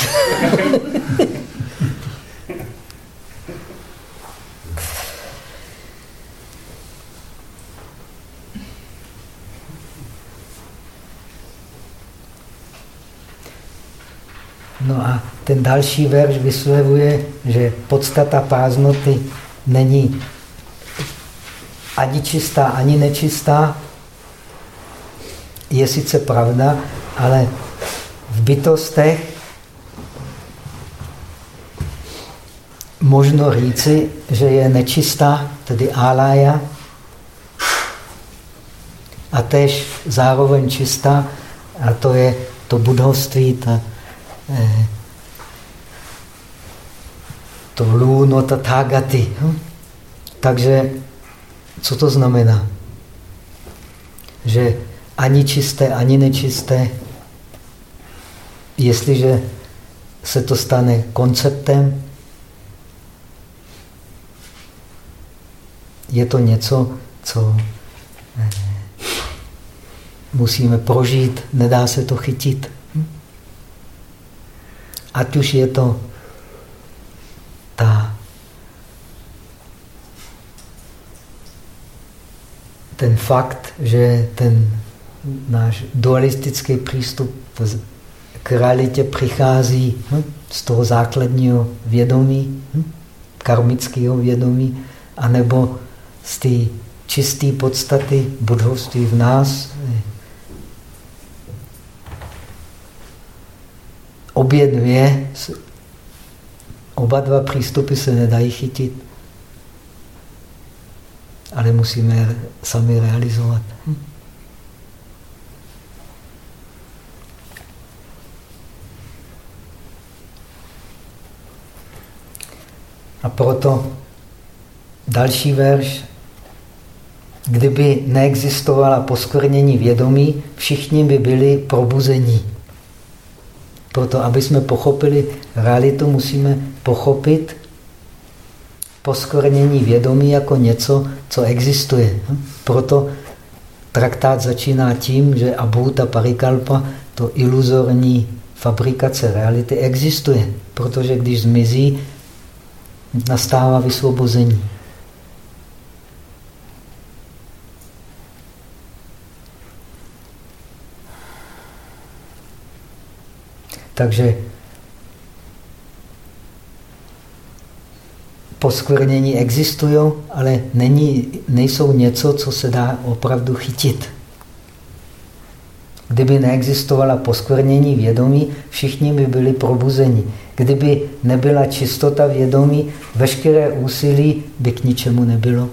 No a ten další verš vysvětluje, že podstata prázdnoty není ani čistá, ani nečistá. Je sice pravda, ale v bytostech možno říci, že je nečistá, tedy álája, a tež zároveň čistá, a to je to budovství, ta Eh, to lůno tathagaty. Hm? Takže co to znamená? Že ani čisté, ani nečisté, jestliže se to stane konceptem, je to něco, co eh, musíme prožít, nedá se to chytit. Ať už je to ta, ten fakt, že ten náš dualistický přístup k realitě přichází hm, z toho základního vědomí, hm, karmického vědomí, anebo z té čisté podstaty budovství v nás, obě dvě, oba dva přístupy se nedají chytit, ale musíme je sami realizovat. Hm? A proto další verš, kdyby neexistovala poskvrnění vědomí, všichni by byli probuzení. Proto, aby jsme pochopili realitu, musíme pochopit poskornění vědomí jako něco, co existuje. Proto traktát začíná tím, že abhuta parikalpa, to iluzorní fabrikace reality, existuje. Protože když zmizí, nastává vysvobození. Takže poskvrnění existují, ale není, nejsou něco, co se dá opravdu chytit. Kdyby neexistovala poskvrnění vědomí, všichni by byli probuzeni. Kdyby nebyla čistota vědomí, veškeré úsilí by k ničemu nebylo.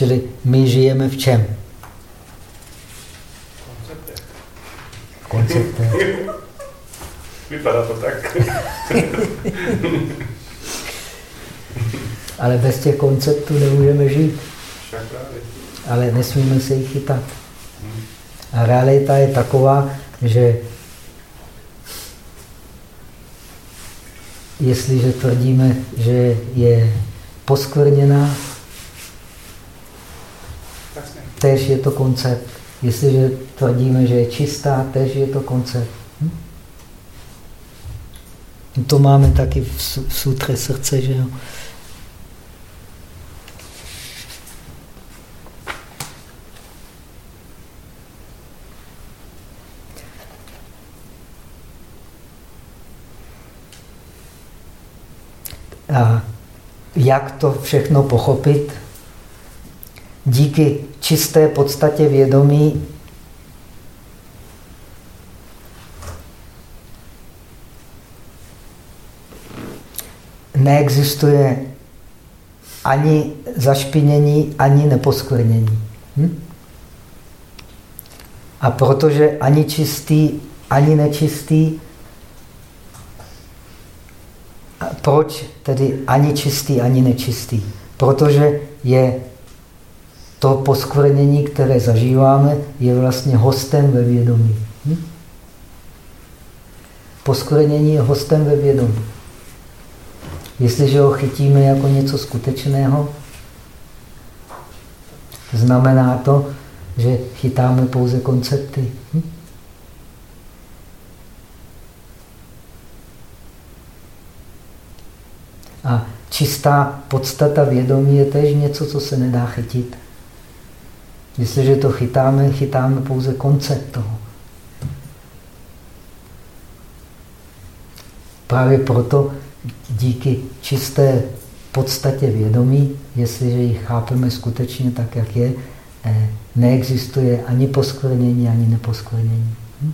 Čili my žijeme v čem? Konceptech. Vypadá to tak. Ale bez těch konceptů nemůžeme žít. Ale nesmíme se jich chytat. A realita je taková, že jestliže tvrdíme, že je poskvrněná, tež je to koncept. Jestliže tvrdíme, že je čistá, tež je to koncept. Hm? To máme taky v sutře srdce, že jo. A jak to všechno pochopit? Díky čisté podstatě vědomí neexistuje ani zašpinění, ani neposkvrnění. Hm? A protože ani čistý, ani nečistý, proč tedy ani čistý, ani nečistý? Protože je to poskvrnění, které zažíváme, je vlastně hostem ve vědomí. Hm? Poskvrnění je hostem ve vědomí. Jestliže ho chytíme jako něco skutečného, znamená to, že chytáme pouze koncepty. Hm? A čistá podstata vědomí je tež něco, co se nedá chytit. Jestliže to chytáme, chytáme pouze koncept toho. Právě proto díky čisté podstatě vědomí, jestliže ji chápeme skutečně tak, jak je, eh, neexistuje ani poskvrnění, ani neposkvrnění. Hm?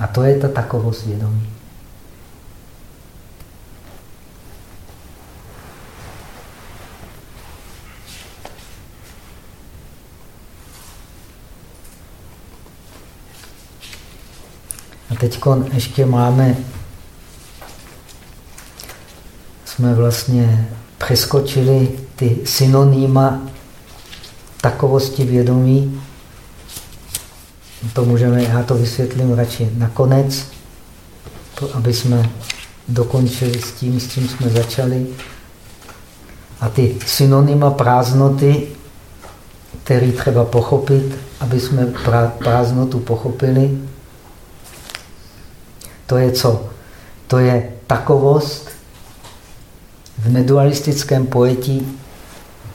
A to je ta takovost vědomí. A teď ještě máme, jsme vlastně přeskočili ty synonýma takovosti vědomí. To můžeme, já to vysvětlím radši nakonec, aby jsme dokončili s tím, s tím jsme začali. A ty synonyma prázdnoty, který třeba pochopit, aby jsme prázdnotu pochopili, to je co? To je takovost v nedualistickém pojetí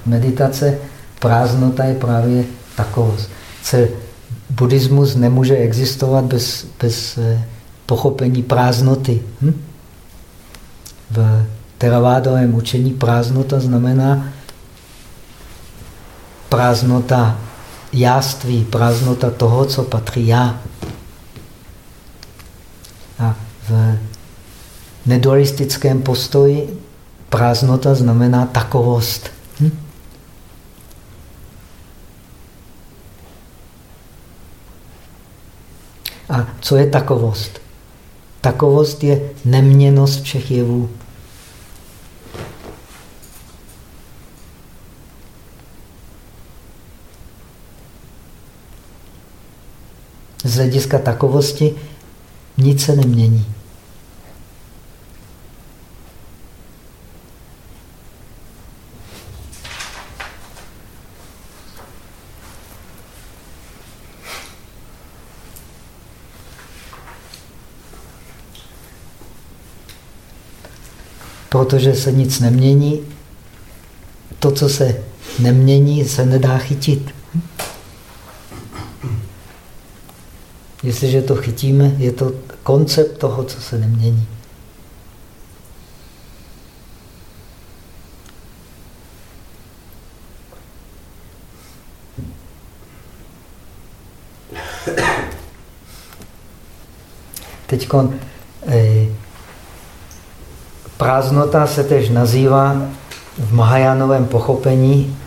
meditace. Prázdnota je právě takovost. Cel, buddhismus nemůže existovat bez, bez eh, pochopení prázdnoty. Hm? V teravádovém učení prázdnota znamená prázdnota jáství, prázdnota toho, co patří já. A v nedualistickém postoji prázdnota znamená takovost. Hm? A co je takovost? Takovost je neměnost všech jevů. Z hlediska takovosti nic se nemění. Protože se nic nemění, to, co se nemění, se nedá chytit. Jestliže to chytíme, je to koncept toho, co se nemění. Teď eh, prázdnota se tež nazývá v Mahajánovém pochopení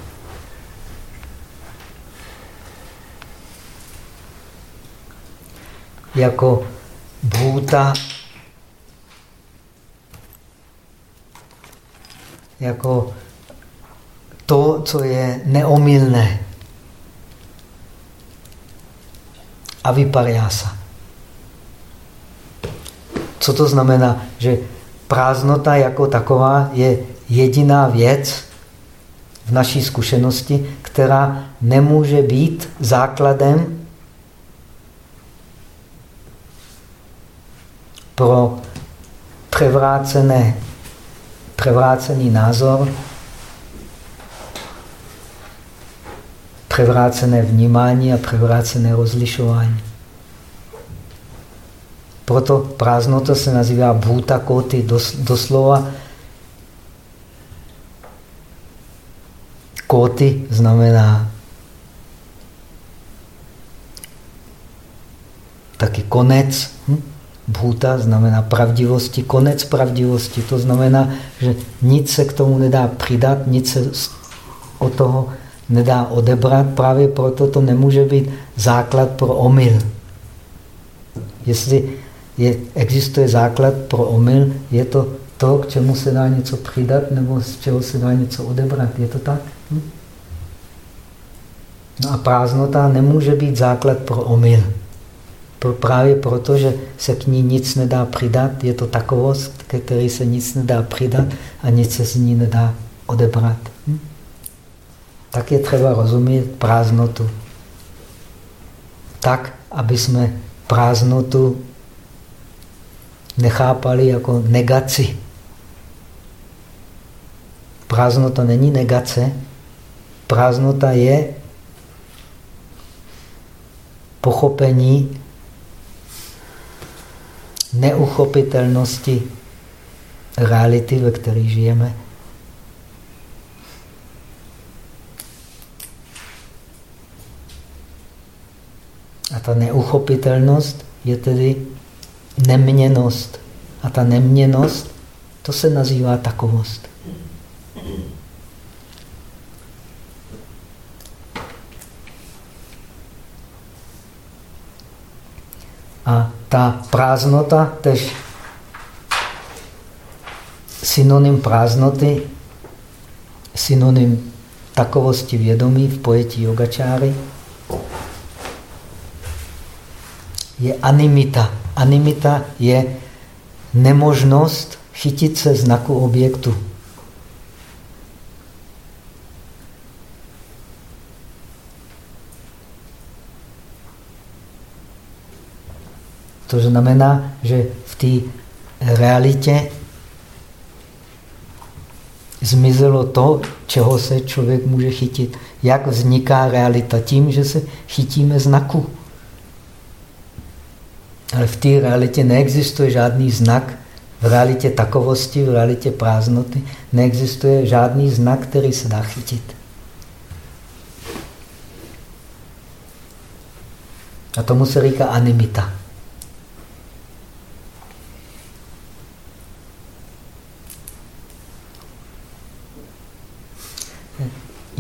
jako bhůta, jako to, co je neomilné. A vypariása. Co to znamená? Že prázdnota jako taková je jediná věc v naší zkušenosti, která nemůže být základem pro převrácené, převrácený názor, převrácené vnímání a převrácené rozlišování. Proto prázdnota se nazývá bhuta koty, doslova koty znamená taky konec. Hm? Bhuta znamená pravdivosti, konec pravdivosti. To znamená, že nic se k tomu nedá přidat, nic se od toho nedá odebrat. Právě proto to nemůže být základ pro omyl. Jestli je, existuje základ pro omyl, je to to, k čemu se dá něco přidat, nebo z čeho se dá něco odebrat. Je to tak? Hm? No a prázdnota nemůže být základ pro omyl. Právě proto, že se k ní nic nedá přidat, je to takovost, ke které se nic nedá přidat a nic se z ní nedá odebrat. Hm? Tak je třeba rozumět prázdnotu. Tak, aby jsme prázdnotu nechápali jako negaci. Prázdnota není negace, prázdnota je pochopení neuchopitelnosti reality, ve které žijeme. A ta neuchopitelnost je tedy neměnost. A ta neměnost, to se nazývá takovost. A ta prázdnota, tež synonym prázdnoty, synonym takovosti vědomí v pojetí yogačáry, je animita. Animita je nemožnost chytit se znaku objektu. To znamená, že v té realitě zmizelo to, čeho se člověk může chytit. Jak vzniká realita? Tím, že se chytíme znaku. Ale v té realitě neexistuje žádný znak. V realitě takovosti, v realitě prázdnoty neexistuje žádný znak, který se dá chytit. A tomu se říká animita.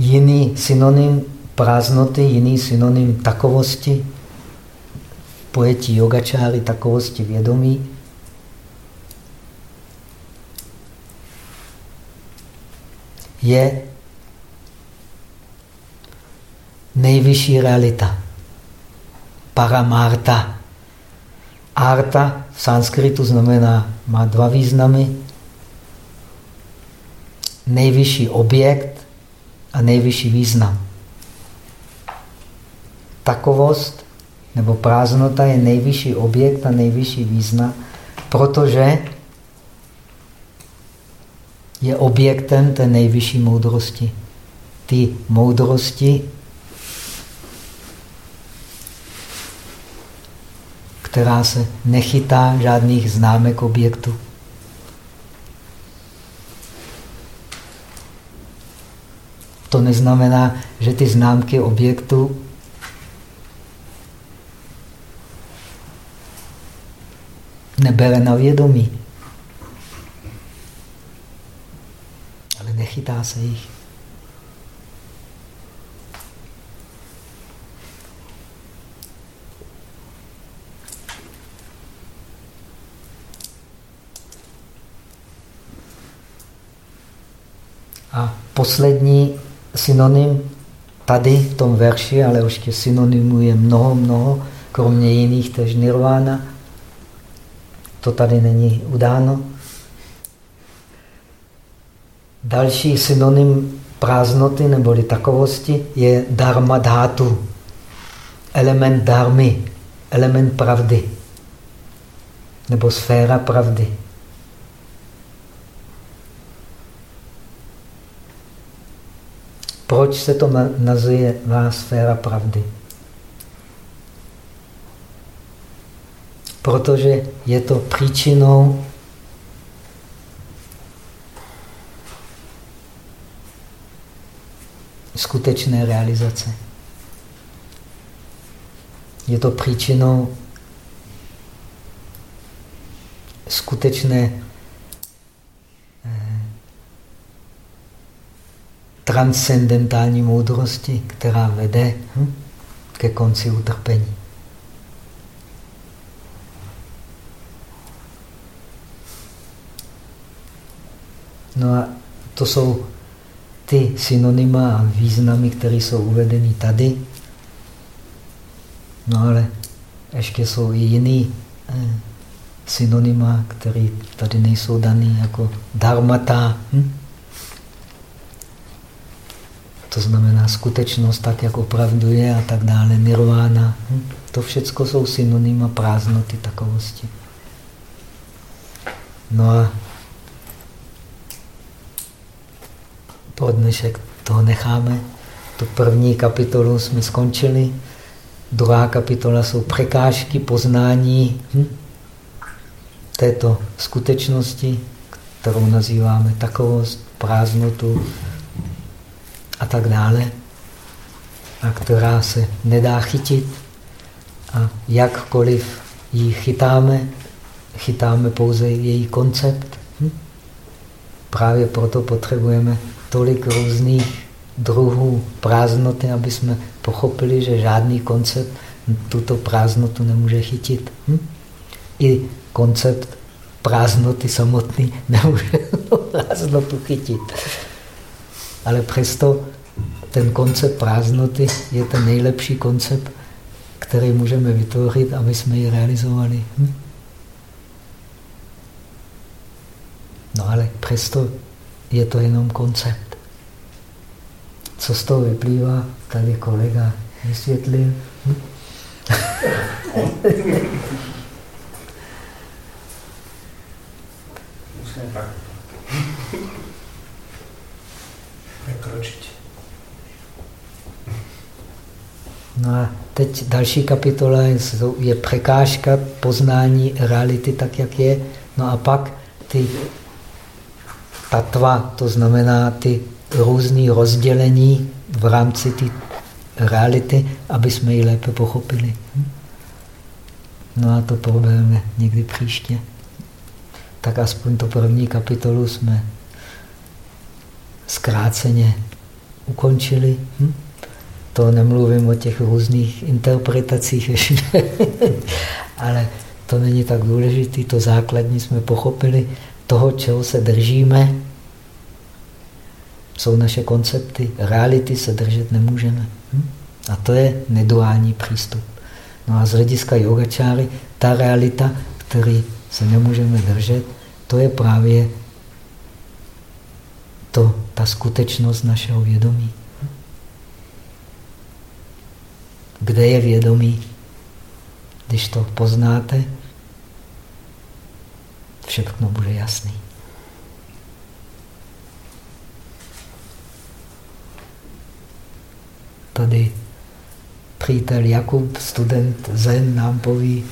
Jiný synonym prázdnoty, jiný synonym takovosti, pojetí yogačáry, takovosti vědomí. Je nejvyšší realita. Paramarta. Arta v sanskritu znamená, má dva významy. Nejvyšší objekt a nejvyšší význam. Takovost nebo prázdnota je nejvyšší objekt a nejvyšší význam, protože je objektem té nejvyšší moudrosti. Ty moudrosti, která se nechytá žádných známek objektu. To neznamená, že ty známky objektu nebere na vědomí. Ale nechytá se jich. A poslední synonym tady v tom verši, ale už synonymů je mnoho, mnoho, kromě jiných tež nirvana. To tady není udáno. Další synonym prázdnoty neboli takovosti je dharma dhatu, element dharmy, element pravdy nebo sféra pravdy. Proč se to nazývá sféra pravdy? protože je to příčinou skutečné realizace. Je to příčinou skutečné transcendentální moudrosti, která vede hm, ke konci utrpení. No a to jsou ty synonyma a významy, které jsou uvedeny tady. No ale ještě jsou i jiný eh, synonyma, které tady nejsou daný, jako dharmata. Hm? To znamená skutečnost tak, jak opravdu je a tak dále, nirvana. Hm? To všechno jsou synonyma prázdnoty takovosti. No a pro dnešek toho necháme. Tu první kapitolu jsme skončili. Druhá kapitola jsou překážky poznání hm? této skutečnosti, kterou nazýváme takovost, prázdnotu a tak dále, a která se nedá chytit. A jakkoliv ji chytáme, chytáme pouze její koncept. Hm? Právě proto potřebujeme tolik různých druhů prázdnoty, aby jsme pochopili, že žádný koncept tuto prázdnotu nemůže chytit. Hm? I koncept prázdnoty samotný nemůže prázdnotu chytit. Ale přesto ten koncept prázdnoty je ten nejlepší koncept, který můžeme vytvořit, aby jsme ji realizovali. Hm? No ale přesto je to jenom koncept. Co z toho vyplývá, tady kolega vysvětlil. Hm? No a teď další kapitola je, je překážka poznání reality tak, jak je. No a pak ty tatva, to znamená ty různé rozdělení v rámci té reality, aby jsme ji lépe pochopili. No a to probereme někdy příště. Tak aspoň to první kapitolu jsme zkráceně ukončili. Hm? To nemluvím o těch různých interpretacích, ale to není tak důležité. To základní jsme pochopili toho, čeho se držíme, jsou naše koncepty. Reality se držet nemůžeme. Hm? A to je neduální přístup. No a z hlediska yogačáry, ta realita, který se nemůžeme držet, to je právě to, ta skutečnost našeho vědomí. Kde je vědomí? Když to poznáte, všechno bude jasný. Tady přítel Jakub, student Zen, nám poví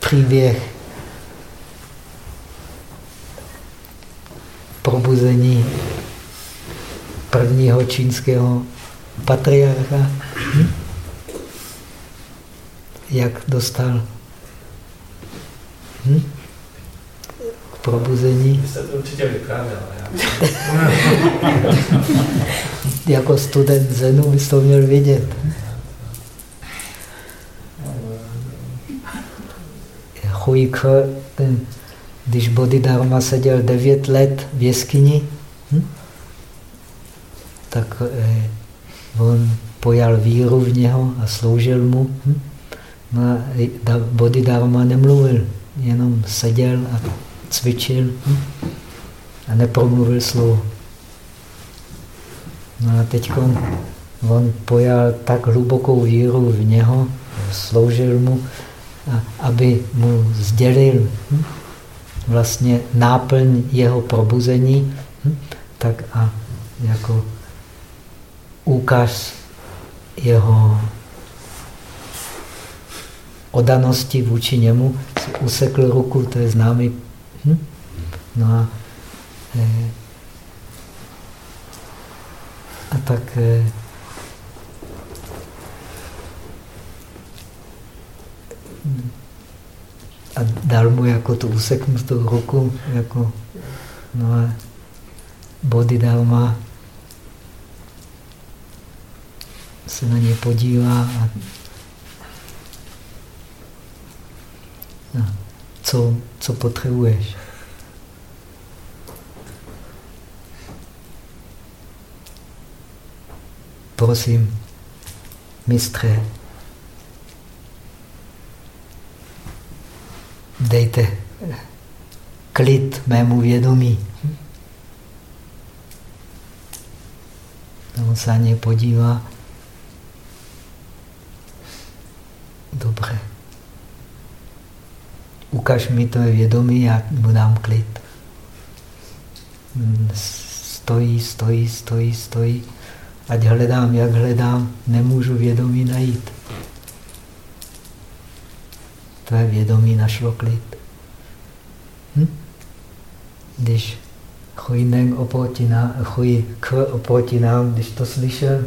příběh probuzení prvního čínského patriarcha. Hm? Jak dostal hm? probuzení. Vy jste to určitě vyprávěl. jako student Zenu bys to měl vědět. Ke, ten, když Bodhidharma seděl devět let v jeskyni, hm? tak eh, on pojal víru v něho a sloužil mu. Hm? No a Bodhidharma nemluvil, jenom seděl a cvičil hm? a nepromluvil slovo. No a teď on pojal tak hlubokou víru v něho, sloužil mu, aby mu sdělil hm? Vlastně náplň jeho probuzení, hm? tak a jako úkaz jeho odanosti vůči němu si usekl ruku, to je známý. Hm? No a, eh, a tak eh, a dal mu jako tu useknutou ruku, jako no a Bodhidharma se na ně podívá a co, co potřebuješ. Prosím, mistře, dejte klid mému vědomí. On se na něj podívá. Dobře. Ukaž mi to vědomí, já mu dám klid. Stojí, stojí, stojí, stojí. Ať hledám, jak hledám, nemůžu vědomí najít. Tvé vědomí našlo klid. Hm? Když chuj Neng oproti nám, K oproti nám, když to slyšel,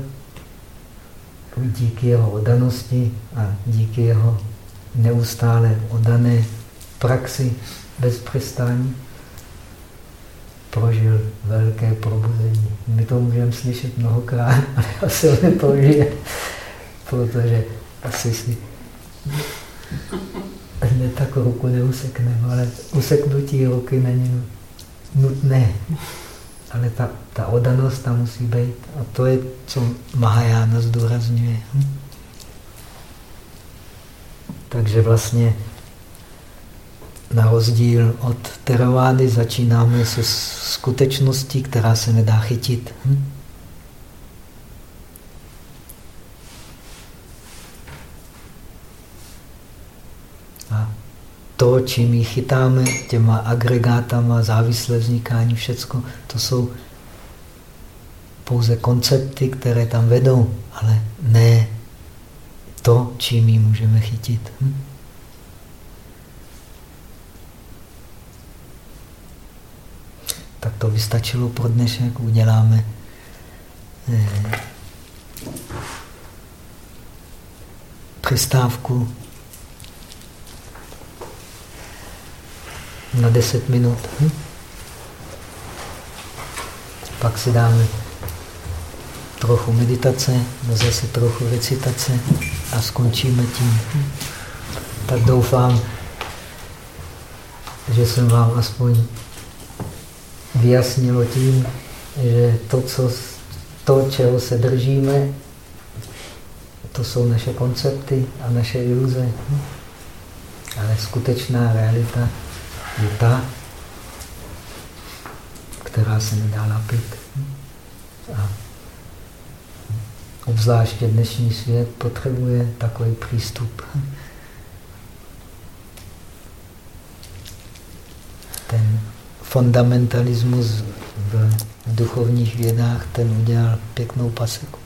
díky jeho odanosti a díky jeho neustále odané praxi bez přestání prožil velké probuzení. My to můžeme slyšet mnohokrát, ale asi ho neprožije, protože asi si hned tak ruku neusekneme, ale useknutí ruky není nutné. Ale ta, ta odanost tam musí být. A to je, co Mahajana zdůrazňuje. Hm? Takže vlastně na rozdíl od teravády začínáme se skutečností, která se nedá chytit. Hm? To, čím ji chytáme, těma agregátama, závislé vznikání, všecko, to jsou pouze koncepty, které tam vedou, ale ne to, čím ji můžeme chytit. Hm? Tak to by stačilo pro dnešek. Uděláme eh, přestávku na 10 minut. Hm? Pak si dáme trochu meditace, zase trochu recitace a skončíme tím. Hm? Tak doufám, že jsem vám aspoň vyjasnilo tím, že to, co, to, čeho se držíme, to jsou naše koncepty a naše iluze. Hm? Ale skutečná realita je ta, která se nedá napít. A obzvláště dnešní svět potřebuje takový přístup. Ten fundamentalismus v duchovních vědách, ten udělal pěknou paseku.